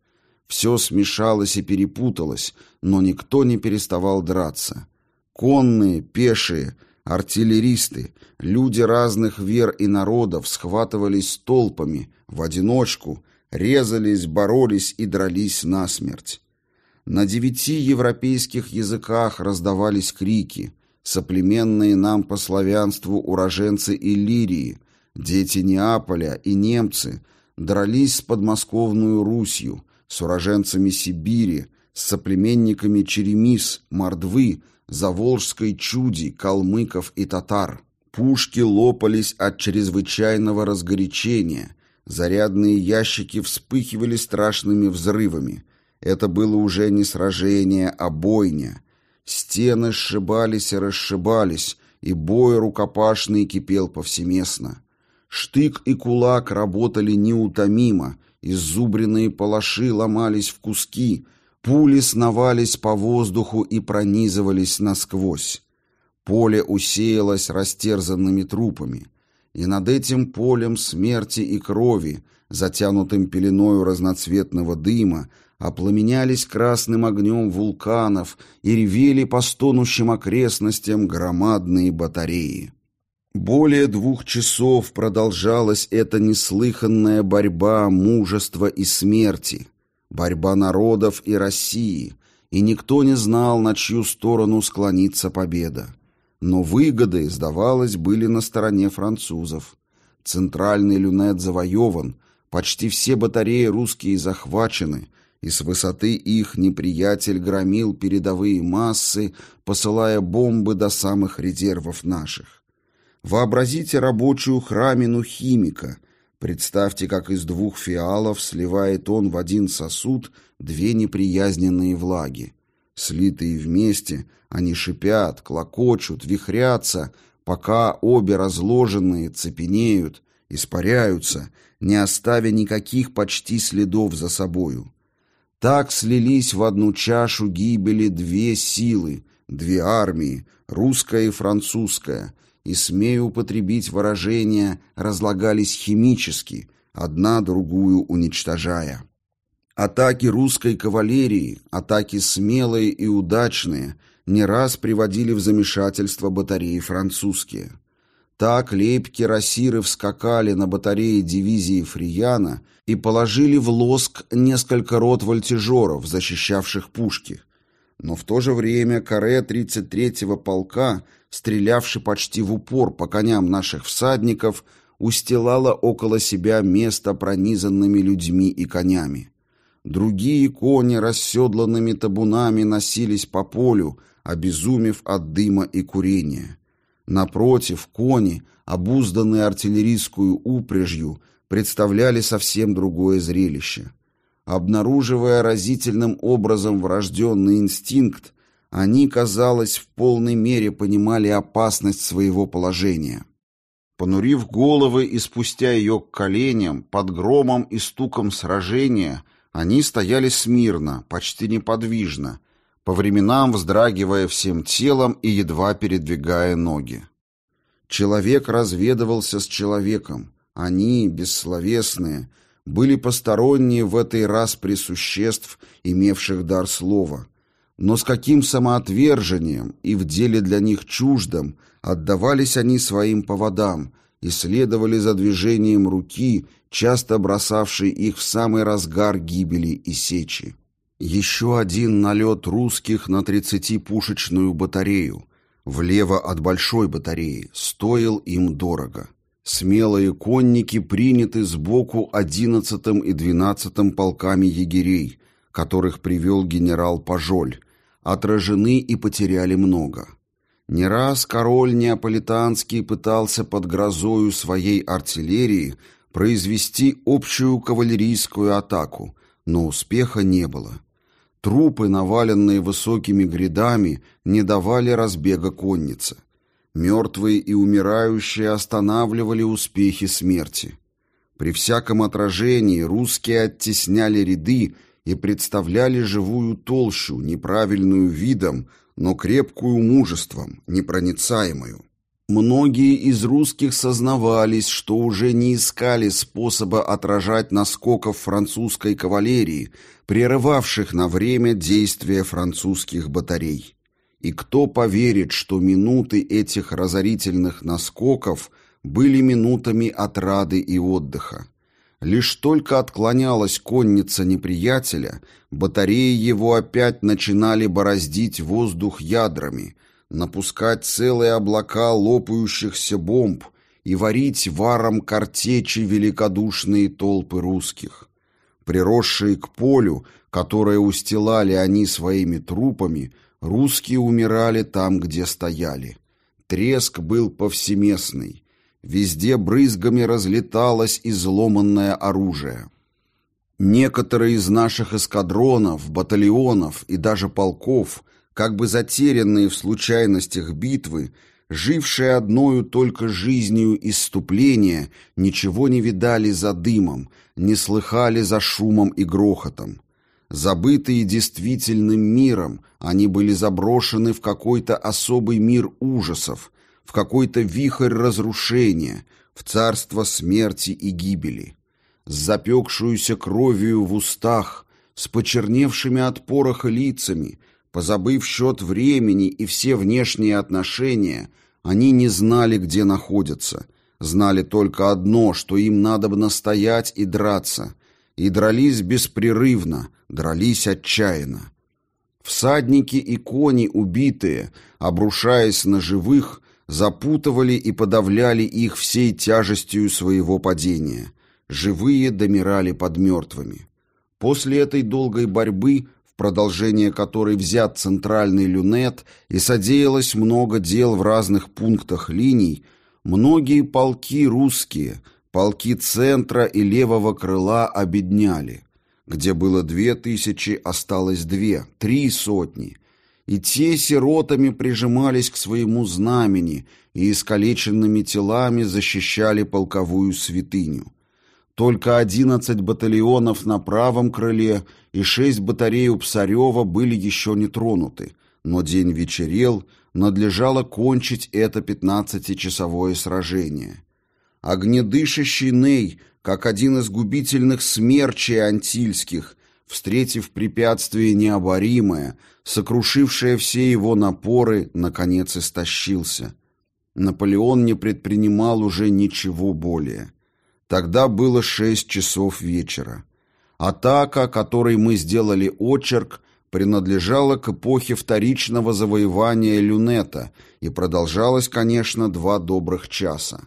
Все смешалось и перепуталось, но никто не переставал драться. Конные, пешие, артиллеристы, люди разных вер и народов схватывались толпами, в одиночку, резались, боролись и дрались насмерть. На девяти европейских языках раздавались крики, соплеменные нам по славянству уроженцы Иллирии, Дети Неаполя и немцы дрались с подмосковную Русью, с уроженцами Сибири, с соплеменниками Черемис, Мордвы, Заволжской чуди, калмыков и татар. Пушки лопались от чрезвычайного разгорячения, зарядные ящики вспыхивали страшными взрывами. Это было уже не сражение, а бойня. Стены сшибались и расшибались, и бой рукопашный кипел повсеместно. Штык и кулак работали неутомимо, иззубренные палаши ломались в куски, пули сновались по воздуху и пронизывались насквозь. Поле усеялось растерзанными трупами, и над этим полем смерти и крови, затянутым пеленою разноцветного дыма, опламенялись красным огнем вулканов и ревели по стонущим окрестностям громадные батареи. Более двух часов продолжалась эта неслыханная борьба мужества и смерти, борьба народов и России, и никто не знал, на чью сторону склонится победа. Но выгоды, сдавалось, были на стороне французов. Центральный люнет завоеван, почти все батареи русские захвачены, и с высоты их неприятель громил передовые массы, посылая бомбы до самых резервов наших. Вообразите рабочую храмину химика. Представьте, как из двух фиалов сливает он в один сосуд две неприязненные влаги. Слитые вместе, они шипят, клокочут, вихрятся, пока обе разложенные цепенеют, испаряются, не оставя никаких почти следов за собою. Так слились в одну чашу гибели две силы, две армии, русская и французская, и, смею употребить выражение, разлагались химически, одна другую уничтожая. Атаки русской кавалерии, атаки смелые и удачные, не раз приводили в замешательство батареи французские. Так лейб-кирасиры вскакали на батареи дивизии Фрияна и положили в лоск несколько рот вольтежеров, защищавших пушки. Но в то же время каре 33-го полка, стрелявший почти в упор по коням наших всадников, устилала около себя место пронизанными людьми и конями. Другие кони расседланными табунами носились по полю, обезумев от дыма и курения. Напротив, кони, обузданные артиллерийскую упряжью, представляли совсем другое зрелище. Обнаруживая разительным образом врожденный инстинкт, они, казалось, в полной мере понимали опасность своего положения. Понурив головы и спустя ее к коленям, под громом и стуком сражения, они стояли смирно, почти неподвижно, по временам вздрагивая всем телом и едва передвигая ноги. Человек разведывался с человеком. Они, бессловесные, были посторонние в этой распри существ, имевших дар слова. Но с каким самоотвержением и в деле для них чуждом отдавались они своим поводам и следовали за движением руки, часто бросавшей их в самый разгар гибели и сечи. Еще один налет русских на 30-пушечную батарею, влево от большой батареи, стоил им дорого. Смелые конники приняты сбоку 11-м и 12-м полками егерей, которых привел генерал Пажоль, отражены и потеряли много. Не раз король Неаполитанский пытался под грозою своей артиллерии произвести общую кавалерийскую атаку, но успеха не было. Трупы, наваленные высокими грядами, не давали разбега конницы. Мертвые и умирающие останавливали успехи смерти. При всяком отражении русские оттесняли ряды и представляли живую толщу, неправильную видом, но крепкую мужеством, непроницаемую. Многие из русских сознавались, что уже не искали способа отражать наскоков французской кавалерии, прерывавших на время действия французских батарей. И кто поверит, что минуты этих разорительных наскоков были минутами отрады и отдыха? Лишь только отклонялась конница неприятеля, батареи его опять начинали бороздить воздух ядрами – напускать целые облака лопающихся бомб и варить варом картечи великодушные толпы русских. Приросшие к полю, которое устилали они своими трупами, русские умирали там, где стояли. Треск был повсеместный. Везде брызгами разлеталось изломанное оружие. Некоторые из наших эскадронов, батальонов и даже полков – как бы затерянные в случайностях битвы, жившие одною только жизнью исступления, ничего не видали за дымом, не слыхали за шумом и грохотом. Забытые действительным миром, они были заброшены в какой-то особый мир ужасов, в какой-то вихрь разрушения, в царство смерти и гибели. С запекшуюся кровью в устах, с почерневшими от пороха лицами, Позабыв счет времени и все внешние отношения, они не знали, где находятся. Знали только одно, что им надо бы настоять и драться. И дрались беспрерывно, дрались отчаянно. Всадники и кони убитые, обрушаясь на живых, запутывали и подавляли их всей тяжестью своего падения. Живые домирали под мертвыми. После этой долгой борьбы продолжение которой взят центральный люнет и содеялось много дел в разных пунктах линий, многие полки русские, полки центра и левого крыла обедняли. Где было две тысячи, осталось две, три сотни. И те сиротами прижимались к своему знамени и искалеченными телами защищали полковую святыню. Только одиннадцать батальонов на правом крыле и шесть батарей у Псарева были еще не тронуты, но день вечерел, надлежало кончить это пятнадцатичасовое сражение. Огнедышащий Ней, как один из губительных смерчей антильских, встретив препятствие необоримое, сокрушившее все его напоры, наконец истощился. Наполеон не предпринимал уже ничего более. Тогда было шесть часов вечера. Атака, которой мы сделали очерк, принадлежала к эпохе вторичного завоевания Люнета и продолжалась, конечно, два добрых часа.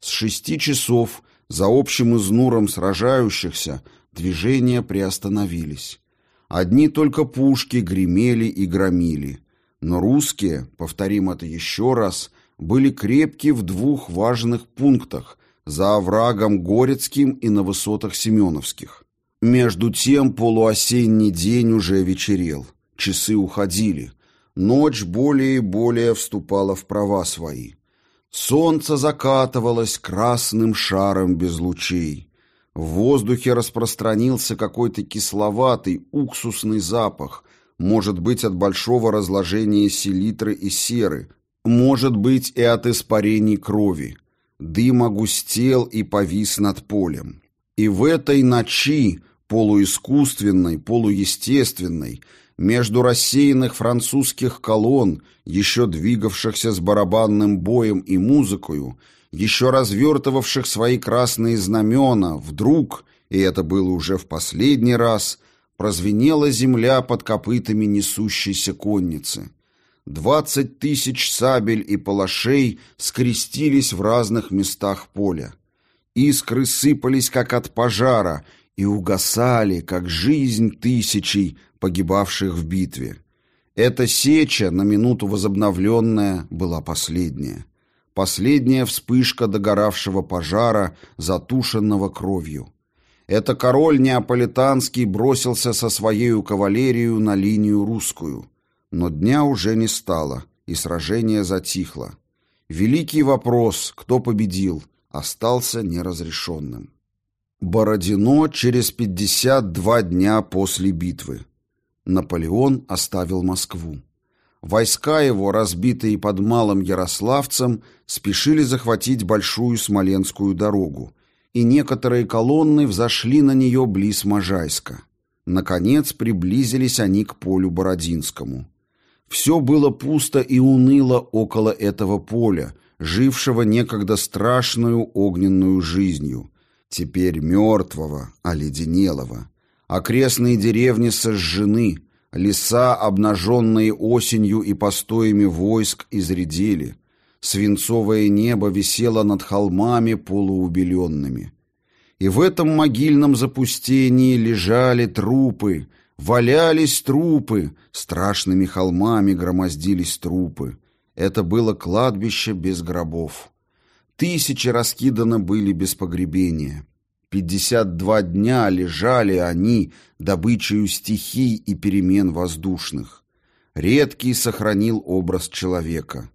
С шести часов за общим изнуром сражающихся движения приостановились. Одни только пушки гремели и громили, но русские, повторим это еще раз, были крепки в двух важных пунктах за оврагом Горецким и на высотах Семеновских. Между тем полуосенний день уже вечерел, часы уходили, ночь более и более вступала в права свои. Солнце закатывалось красным шаром без лучей. В воздухе распространился какой-то кисловатый, уксусный запах, может быть, от большого разложения селитры и серы, может быть, и от испарений крови. Дым огустел и повис над полем. И в этой ночи, полуискусственной, полуестественной, между рассеянных французских колонн, еще двигавшихся с барабанным боем и музыкою, еще развертывавших свои красные знамена, вдруг, и это было уже в последний раз, прозвенела земля под копытами несущейся конницы. Двадцать тысяч сабель и палашей скрестились в разных местах поля. Искры сыпались, как от пожара, и угасали, как жизнь тысячей, погибавших в битве. Эта сеча, на минуту возобновленная, была последняя. Последняя вспышка догоравшего пожара, затушенного кровью. Это король неаполитанский бросился со своей кавалерией на линию русскую. Но дня уже не стало, и сражение затихло. Великий вопрос, кто победил, остался неразрешенным. Бородино через 52 дня после битвы. Наполеон оставил Москву. Войска его, разбитые под Малым Ярославцем, спешили захватить Большую Смоленскую дорогу, и некоторые колонны взошли на нее близ Можайска. Наконец приблизились они к полю Бородинскому. Все было пусто и уныло около этого поля, жившего некогда страшную огненную жизнью, теперь мертвого, оледенелого. Окрестные деревни сожжены, леса, обнаженные осенью и постоями войск, изредели. Свинцовое небо висело над холмами полуубеленными. И в этом могильном запустении лежали трупы, валялись трупы, страшными холмами громоздились трупы. Это было кладбище без гробов. Тысячи раскиданы были без погребения. Пятьдесят два дня лежали они, добычею стихий и перемен воздушных. Редкий сохранил образ человека.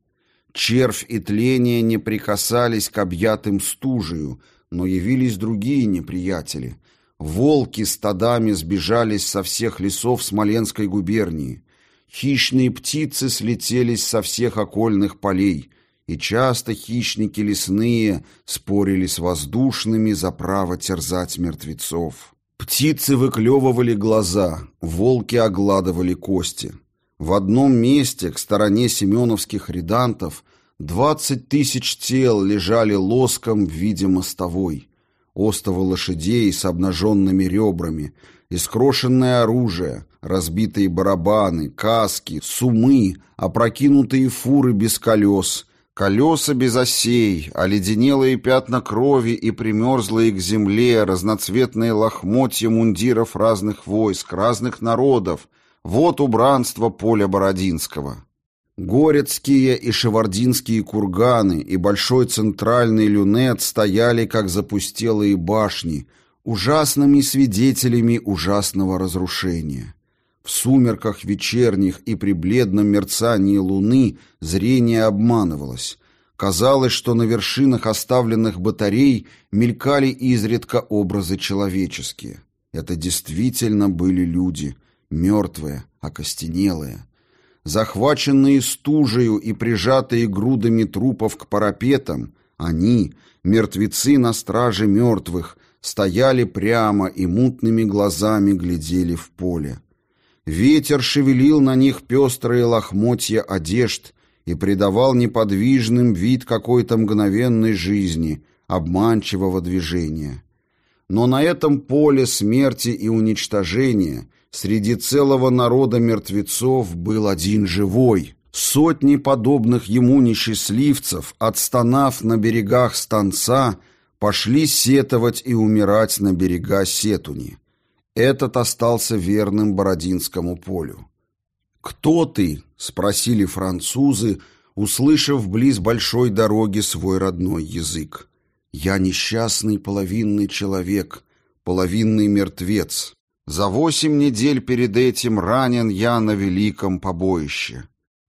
Червь и тление не прикасались к объятым стужею, но явились другие неприятели. Волки стадами сбежались со всех лесов Смоленской губернии. Хищные птицы слетелись со всех окольных полей — и часто хищники лесные спорили с воздушными за право терзать мертвецов. Птицы выклевывали глаза, волки огладывали кости. В одном месте, к стороне семеновских редантов, двадцать тысяч тел лежали лоском в виде мостовой. Остовы лошадей с обнаженными ребрами, искрошенное оружие, разбитые барабаны, каски, сумы, опрокинутые фуры без колес — Колеса без осей, оледенелые пятна крови и примерзлые к земле разноцветные лохмотья мундиров разных войск, разных народов. Вот убранство поля Бородинского. Горецкие и шевардинские курганы и большой центральный люнет стояли, как запустелые башни, ужасными свидетелями ужасного разрушения. В сумерках вечерних и при бледном мерцании луны зрение обманывалось. Казалось, что на вершинах оставленных батарей мелькали изредка образы человеческие. Это действительно были люди, мертвые, окостенелые. Захваченные стужею и прижатые грудами трупов к парапетам, они, мертвецы на страже мертвых, стояли прямо и мутными глазами глядели в поле. Ветер шевелил на них пестрые лохмотья одежд, и придавал неподвижным вид какой-то мгновенной жизни, обманчивого движения. Но на этом поле смерти и уничтожения среди целого народа мертвецов был один живой. Сотни подобных ему несчастливцев, отстонав на берегах станца, пошли сетовать и умирать на берега Сетуни. Этот остался верным Бородинскому полю. «Кто ты?» — спросили французы, услышав близ большой дороги свой родной язык. «Я несчастный половинный человек, половинный мертвец. За восемь недель перед этим ранен я на великом побоище.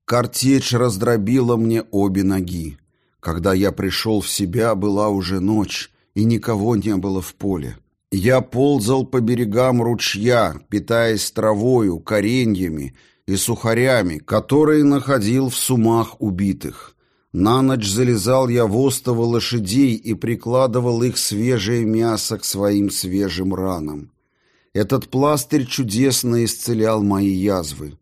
Картечь раздробила мне обе ноги. Когда я пришел в себя, была уже ночь, и никого не было в поле. Я ползал по берегам ручья, питаясь травою, кореньями и сухарями, которые находил в сумах убитых. На ночь залезал я в остовы лошадей и прикладывал их свежее мясо к своим свежим ранам. Этот пластырь чудесно исцелял мои язвы.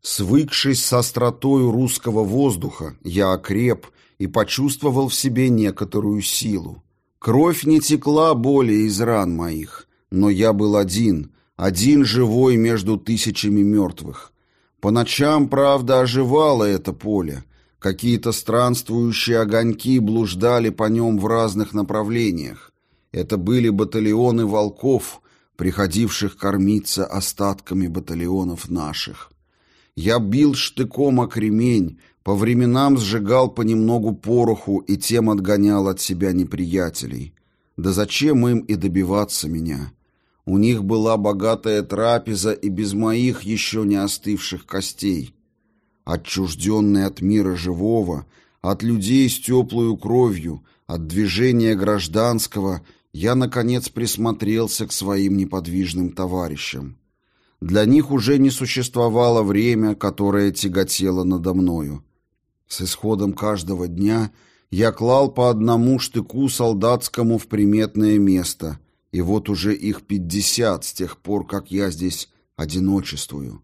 Свыкшись с остротою русского воздуха, я окреп и почувствовал в себе некоторую силу. Кровь не текла более из ран моих, но я был один, один живой между тысячами мертвых. По ночам, правда, оживало это поле. Какие-то странствующие огоньки блуждали по нем в разных направлениях. Это были батальоны волков, приходивших кормиться остатками батальонов наших. Я бил штыком о кремень, по временам сжигал понемногу пороху и тем отгонял от себя неприятелей. Да зачем им и добиваться меня? У них была богатая трапеза и без моих еще не остывших костей. Отчужденный от мира живого, от людей с теплую кровью, от движения гражданского, я, наконец, присмотрелся к своим неподвижным товарищам. Для них уже не существовало время, которое тяготело надо мною. С исходом каждого дня я клал по одному штыку солдатскому в приметное место, и вот уже их пятьдесят с тех пор, как я здесь одиночествую.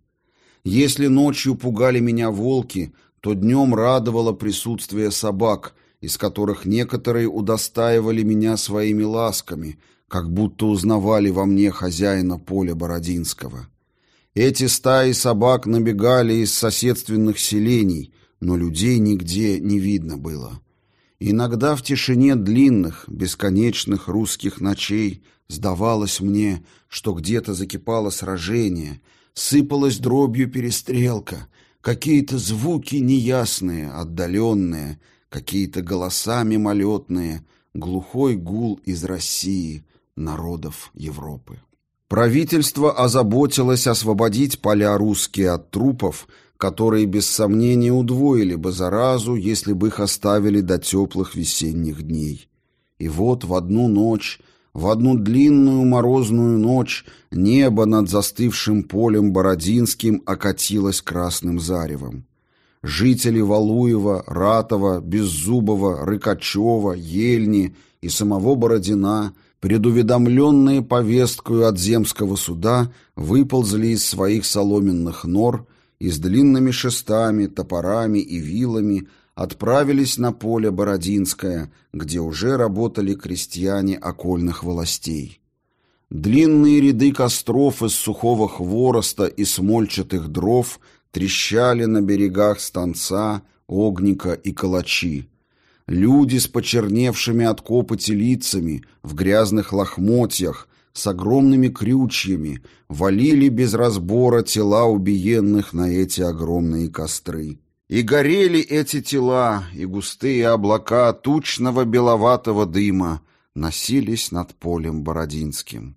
Если ночью пугали меня волки, то днем радовало присутствие собак, из которых некоторые удостаивали меня своими ласками, как будто узнавали во мне хозяина поля Бородинского. Эти стаи собак набегали из соседственных селений, но людей нигде не видно было. Иногда в тишине длинных, бесконечных русских ночей сдавалось мне, что где-то закипало сражение, сыпалась дробью перестрелка, какие-то звуки неясные, отдаленные, какие-то голоса мимолетные, глухой гул из России, народов Европы. Правительство озаботилось освободить поля русские от трупов, которые без сомнения удвоили бы заразу, если бы их оставили до теплых весенних дней. И вот в одну ночь, в одну длинную морозную ночь, небо над застывшим полем Бородинским окатилось красным заревом. Жители Валуева, Ратова, Беззубова, Рыкачева, Ельни и самого Бородина – предуведомленные повесткою от земского суда, выползли из своих соломенных нор и с длинными шестами, топорами и вилами отправились на поле Бородинское, где уже работали крестьяне окольных властей. Длинные ряды костров из сухого хвороста и смольчатых дров трещали на берегах станца, огника и калачи. Люди с почерневшими от копоти лицами, в грязных лохмотьях, с огромными крючьями, валили без разбора тела убиенных на эти огромные костры. И горели эти тела, и густые облака тучного беловатого дыма носились над полем Бородинским.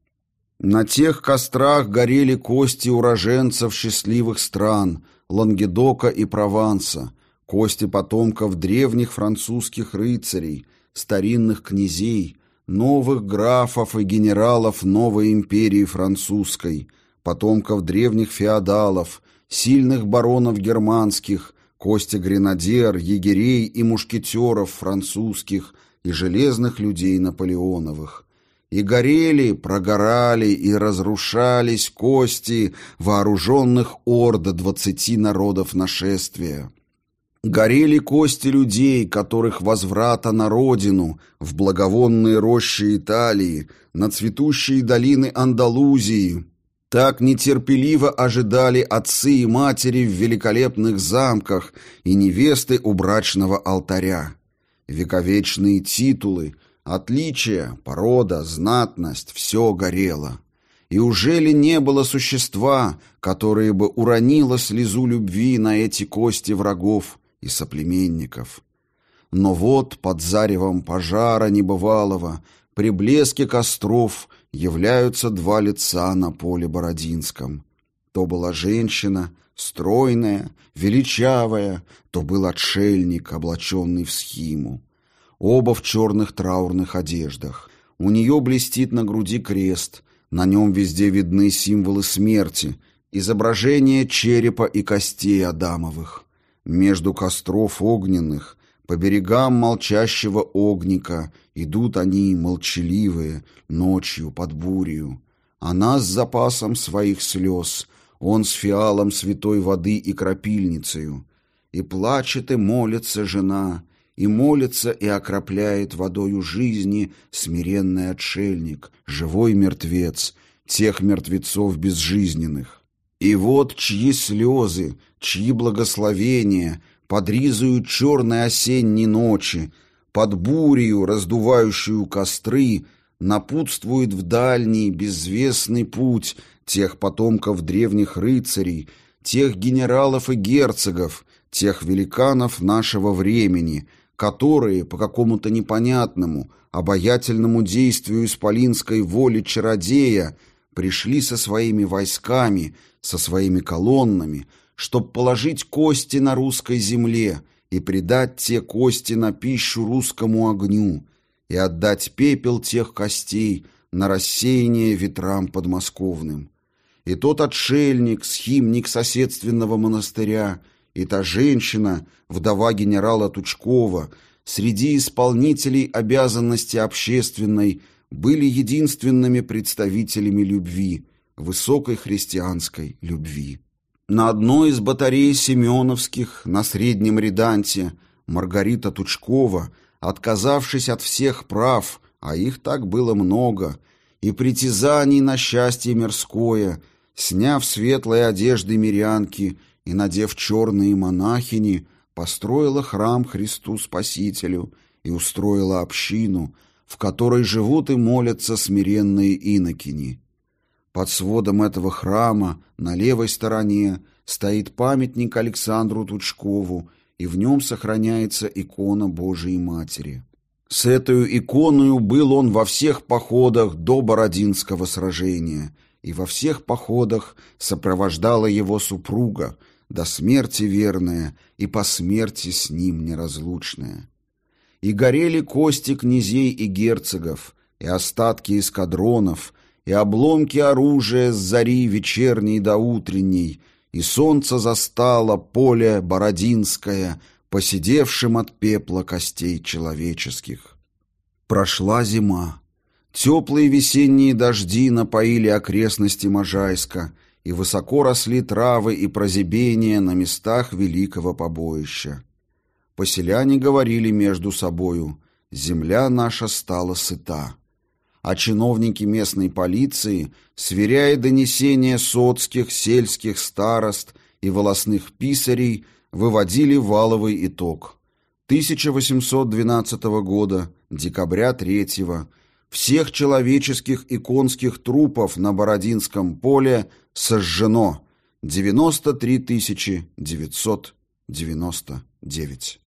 На тех кострах горели кости уроженцев счастливых стран, Лангедока и Прованса, кости потомков древних французских рыцарей, старинных князей, новых графов и генералов новой империи французской, потомков древних феодалов, сильных баронов германских, кости гренадер, егерей и мушкетеров французских и железных людей наполеоновых. И горели, прогорали и разрушались кости вооруженных орд двадцати народов нашествия. Горели кости людей, которых возврата на родину, в благовонные рощи Италии, на цветущие долины Андалузии, так нетерпеливо ожидали отцы и матери в великолепных замках и невесты у брачного алтаря. Вековечные титулы, отличия, порода, знатность — все горело. И уже ли не было существа, которое бы уронило слезу любви на эти кости врагов и соплеменников? Но вот под заревом пожара небывалого, при блеске костров являются два лица на поле Бородинском. То была женщина, стройная, величавая, то был отшельник, облаченный в схиму. Оба в черных траурных одеждах. У нее блестит на груди крест, на нем везде видны символы смерти, изображение черепа и костей Адамовых. Между костров огненных, по берегам молчащего огника, идут они, молчаливые, ночью под бурью. Она с запасом своих слез, он с фиалом святой воды и крапильницею. И плачет и молится жена, и молится и окропляет водою жизни смиренный отшельник, живой мертвец, тех мертвецов безжизненных. И вот чьи слезы, чьи благословения подризают черной осенней ночи, под бурею, раздувающую костры, напутствует в дальний, безвестный путь тех потомков древних рыцарей, тех генералов и герцогов, тех великанов нашего времени — которые по какому-то непонятному, обаятельному действию исполинской воли чародея пришли со своими войсками, со своими колоннами, чтобы положить кости на русской земле и предать те кости на пищу русскому огню и отдать пепел тех костей на рассеяние ветрам подмосковным. И тот отшельник, схимник соседственного монастыря, и та женщина, вдова генерала Тучкова, среди исполнителей обязанности общественной были единственными представителями любви, высокой христианской любви. На одной из батарей Семеновских на Среднем Реданте Маргарита Тучкова, отказавшись от всех прав, а их так было много, и притязаний на счастье мирское, сняв светлые одежды мирянки – и, надев черные монахини, построила храм Христу Спасителю и устроила общину, в которой живут и молятся смиренные инокини. Под сводом этого храма на левой стороне стоит памятник Александру Тучкову, и в нем сохраняется икона Божией Матери. С этой иконой был он во всех походах до Бородинского сражения, и во всех походах сопровождала его супруга, до смерти верная и по смерти с ним неразлучная. И горели кости князей и герцогов, и остатки эскадронов, и обломки оружия с зари вечерней до утренней, и солнце застало поле Бородинское, посидевшим от пепла костей человеческих. Прошла зима. Теплые весенние дожди напоили окрестности Можайска, и высоко росли травы и прозябения на местах великого побоища. Поселяне говорили между собою «Земля наша стала сыта», а чиновники местной полиции, сверяя донесения соцких, сельских старост и волосных писарей, выводили валовый итог. 1812 года, декабря 3 всех человеческих и конских трупов на Бородинском поле сожжено 93 999.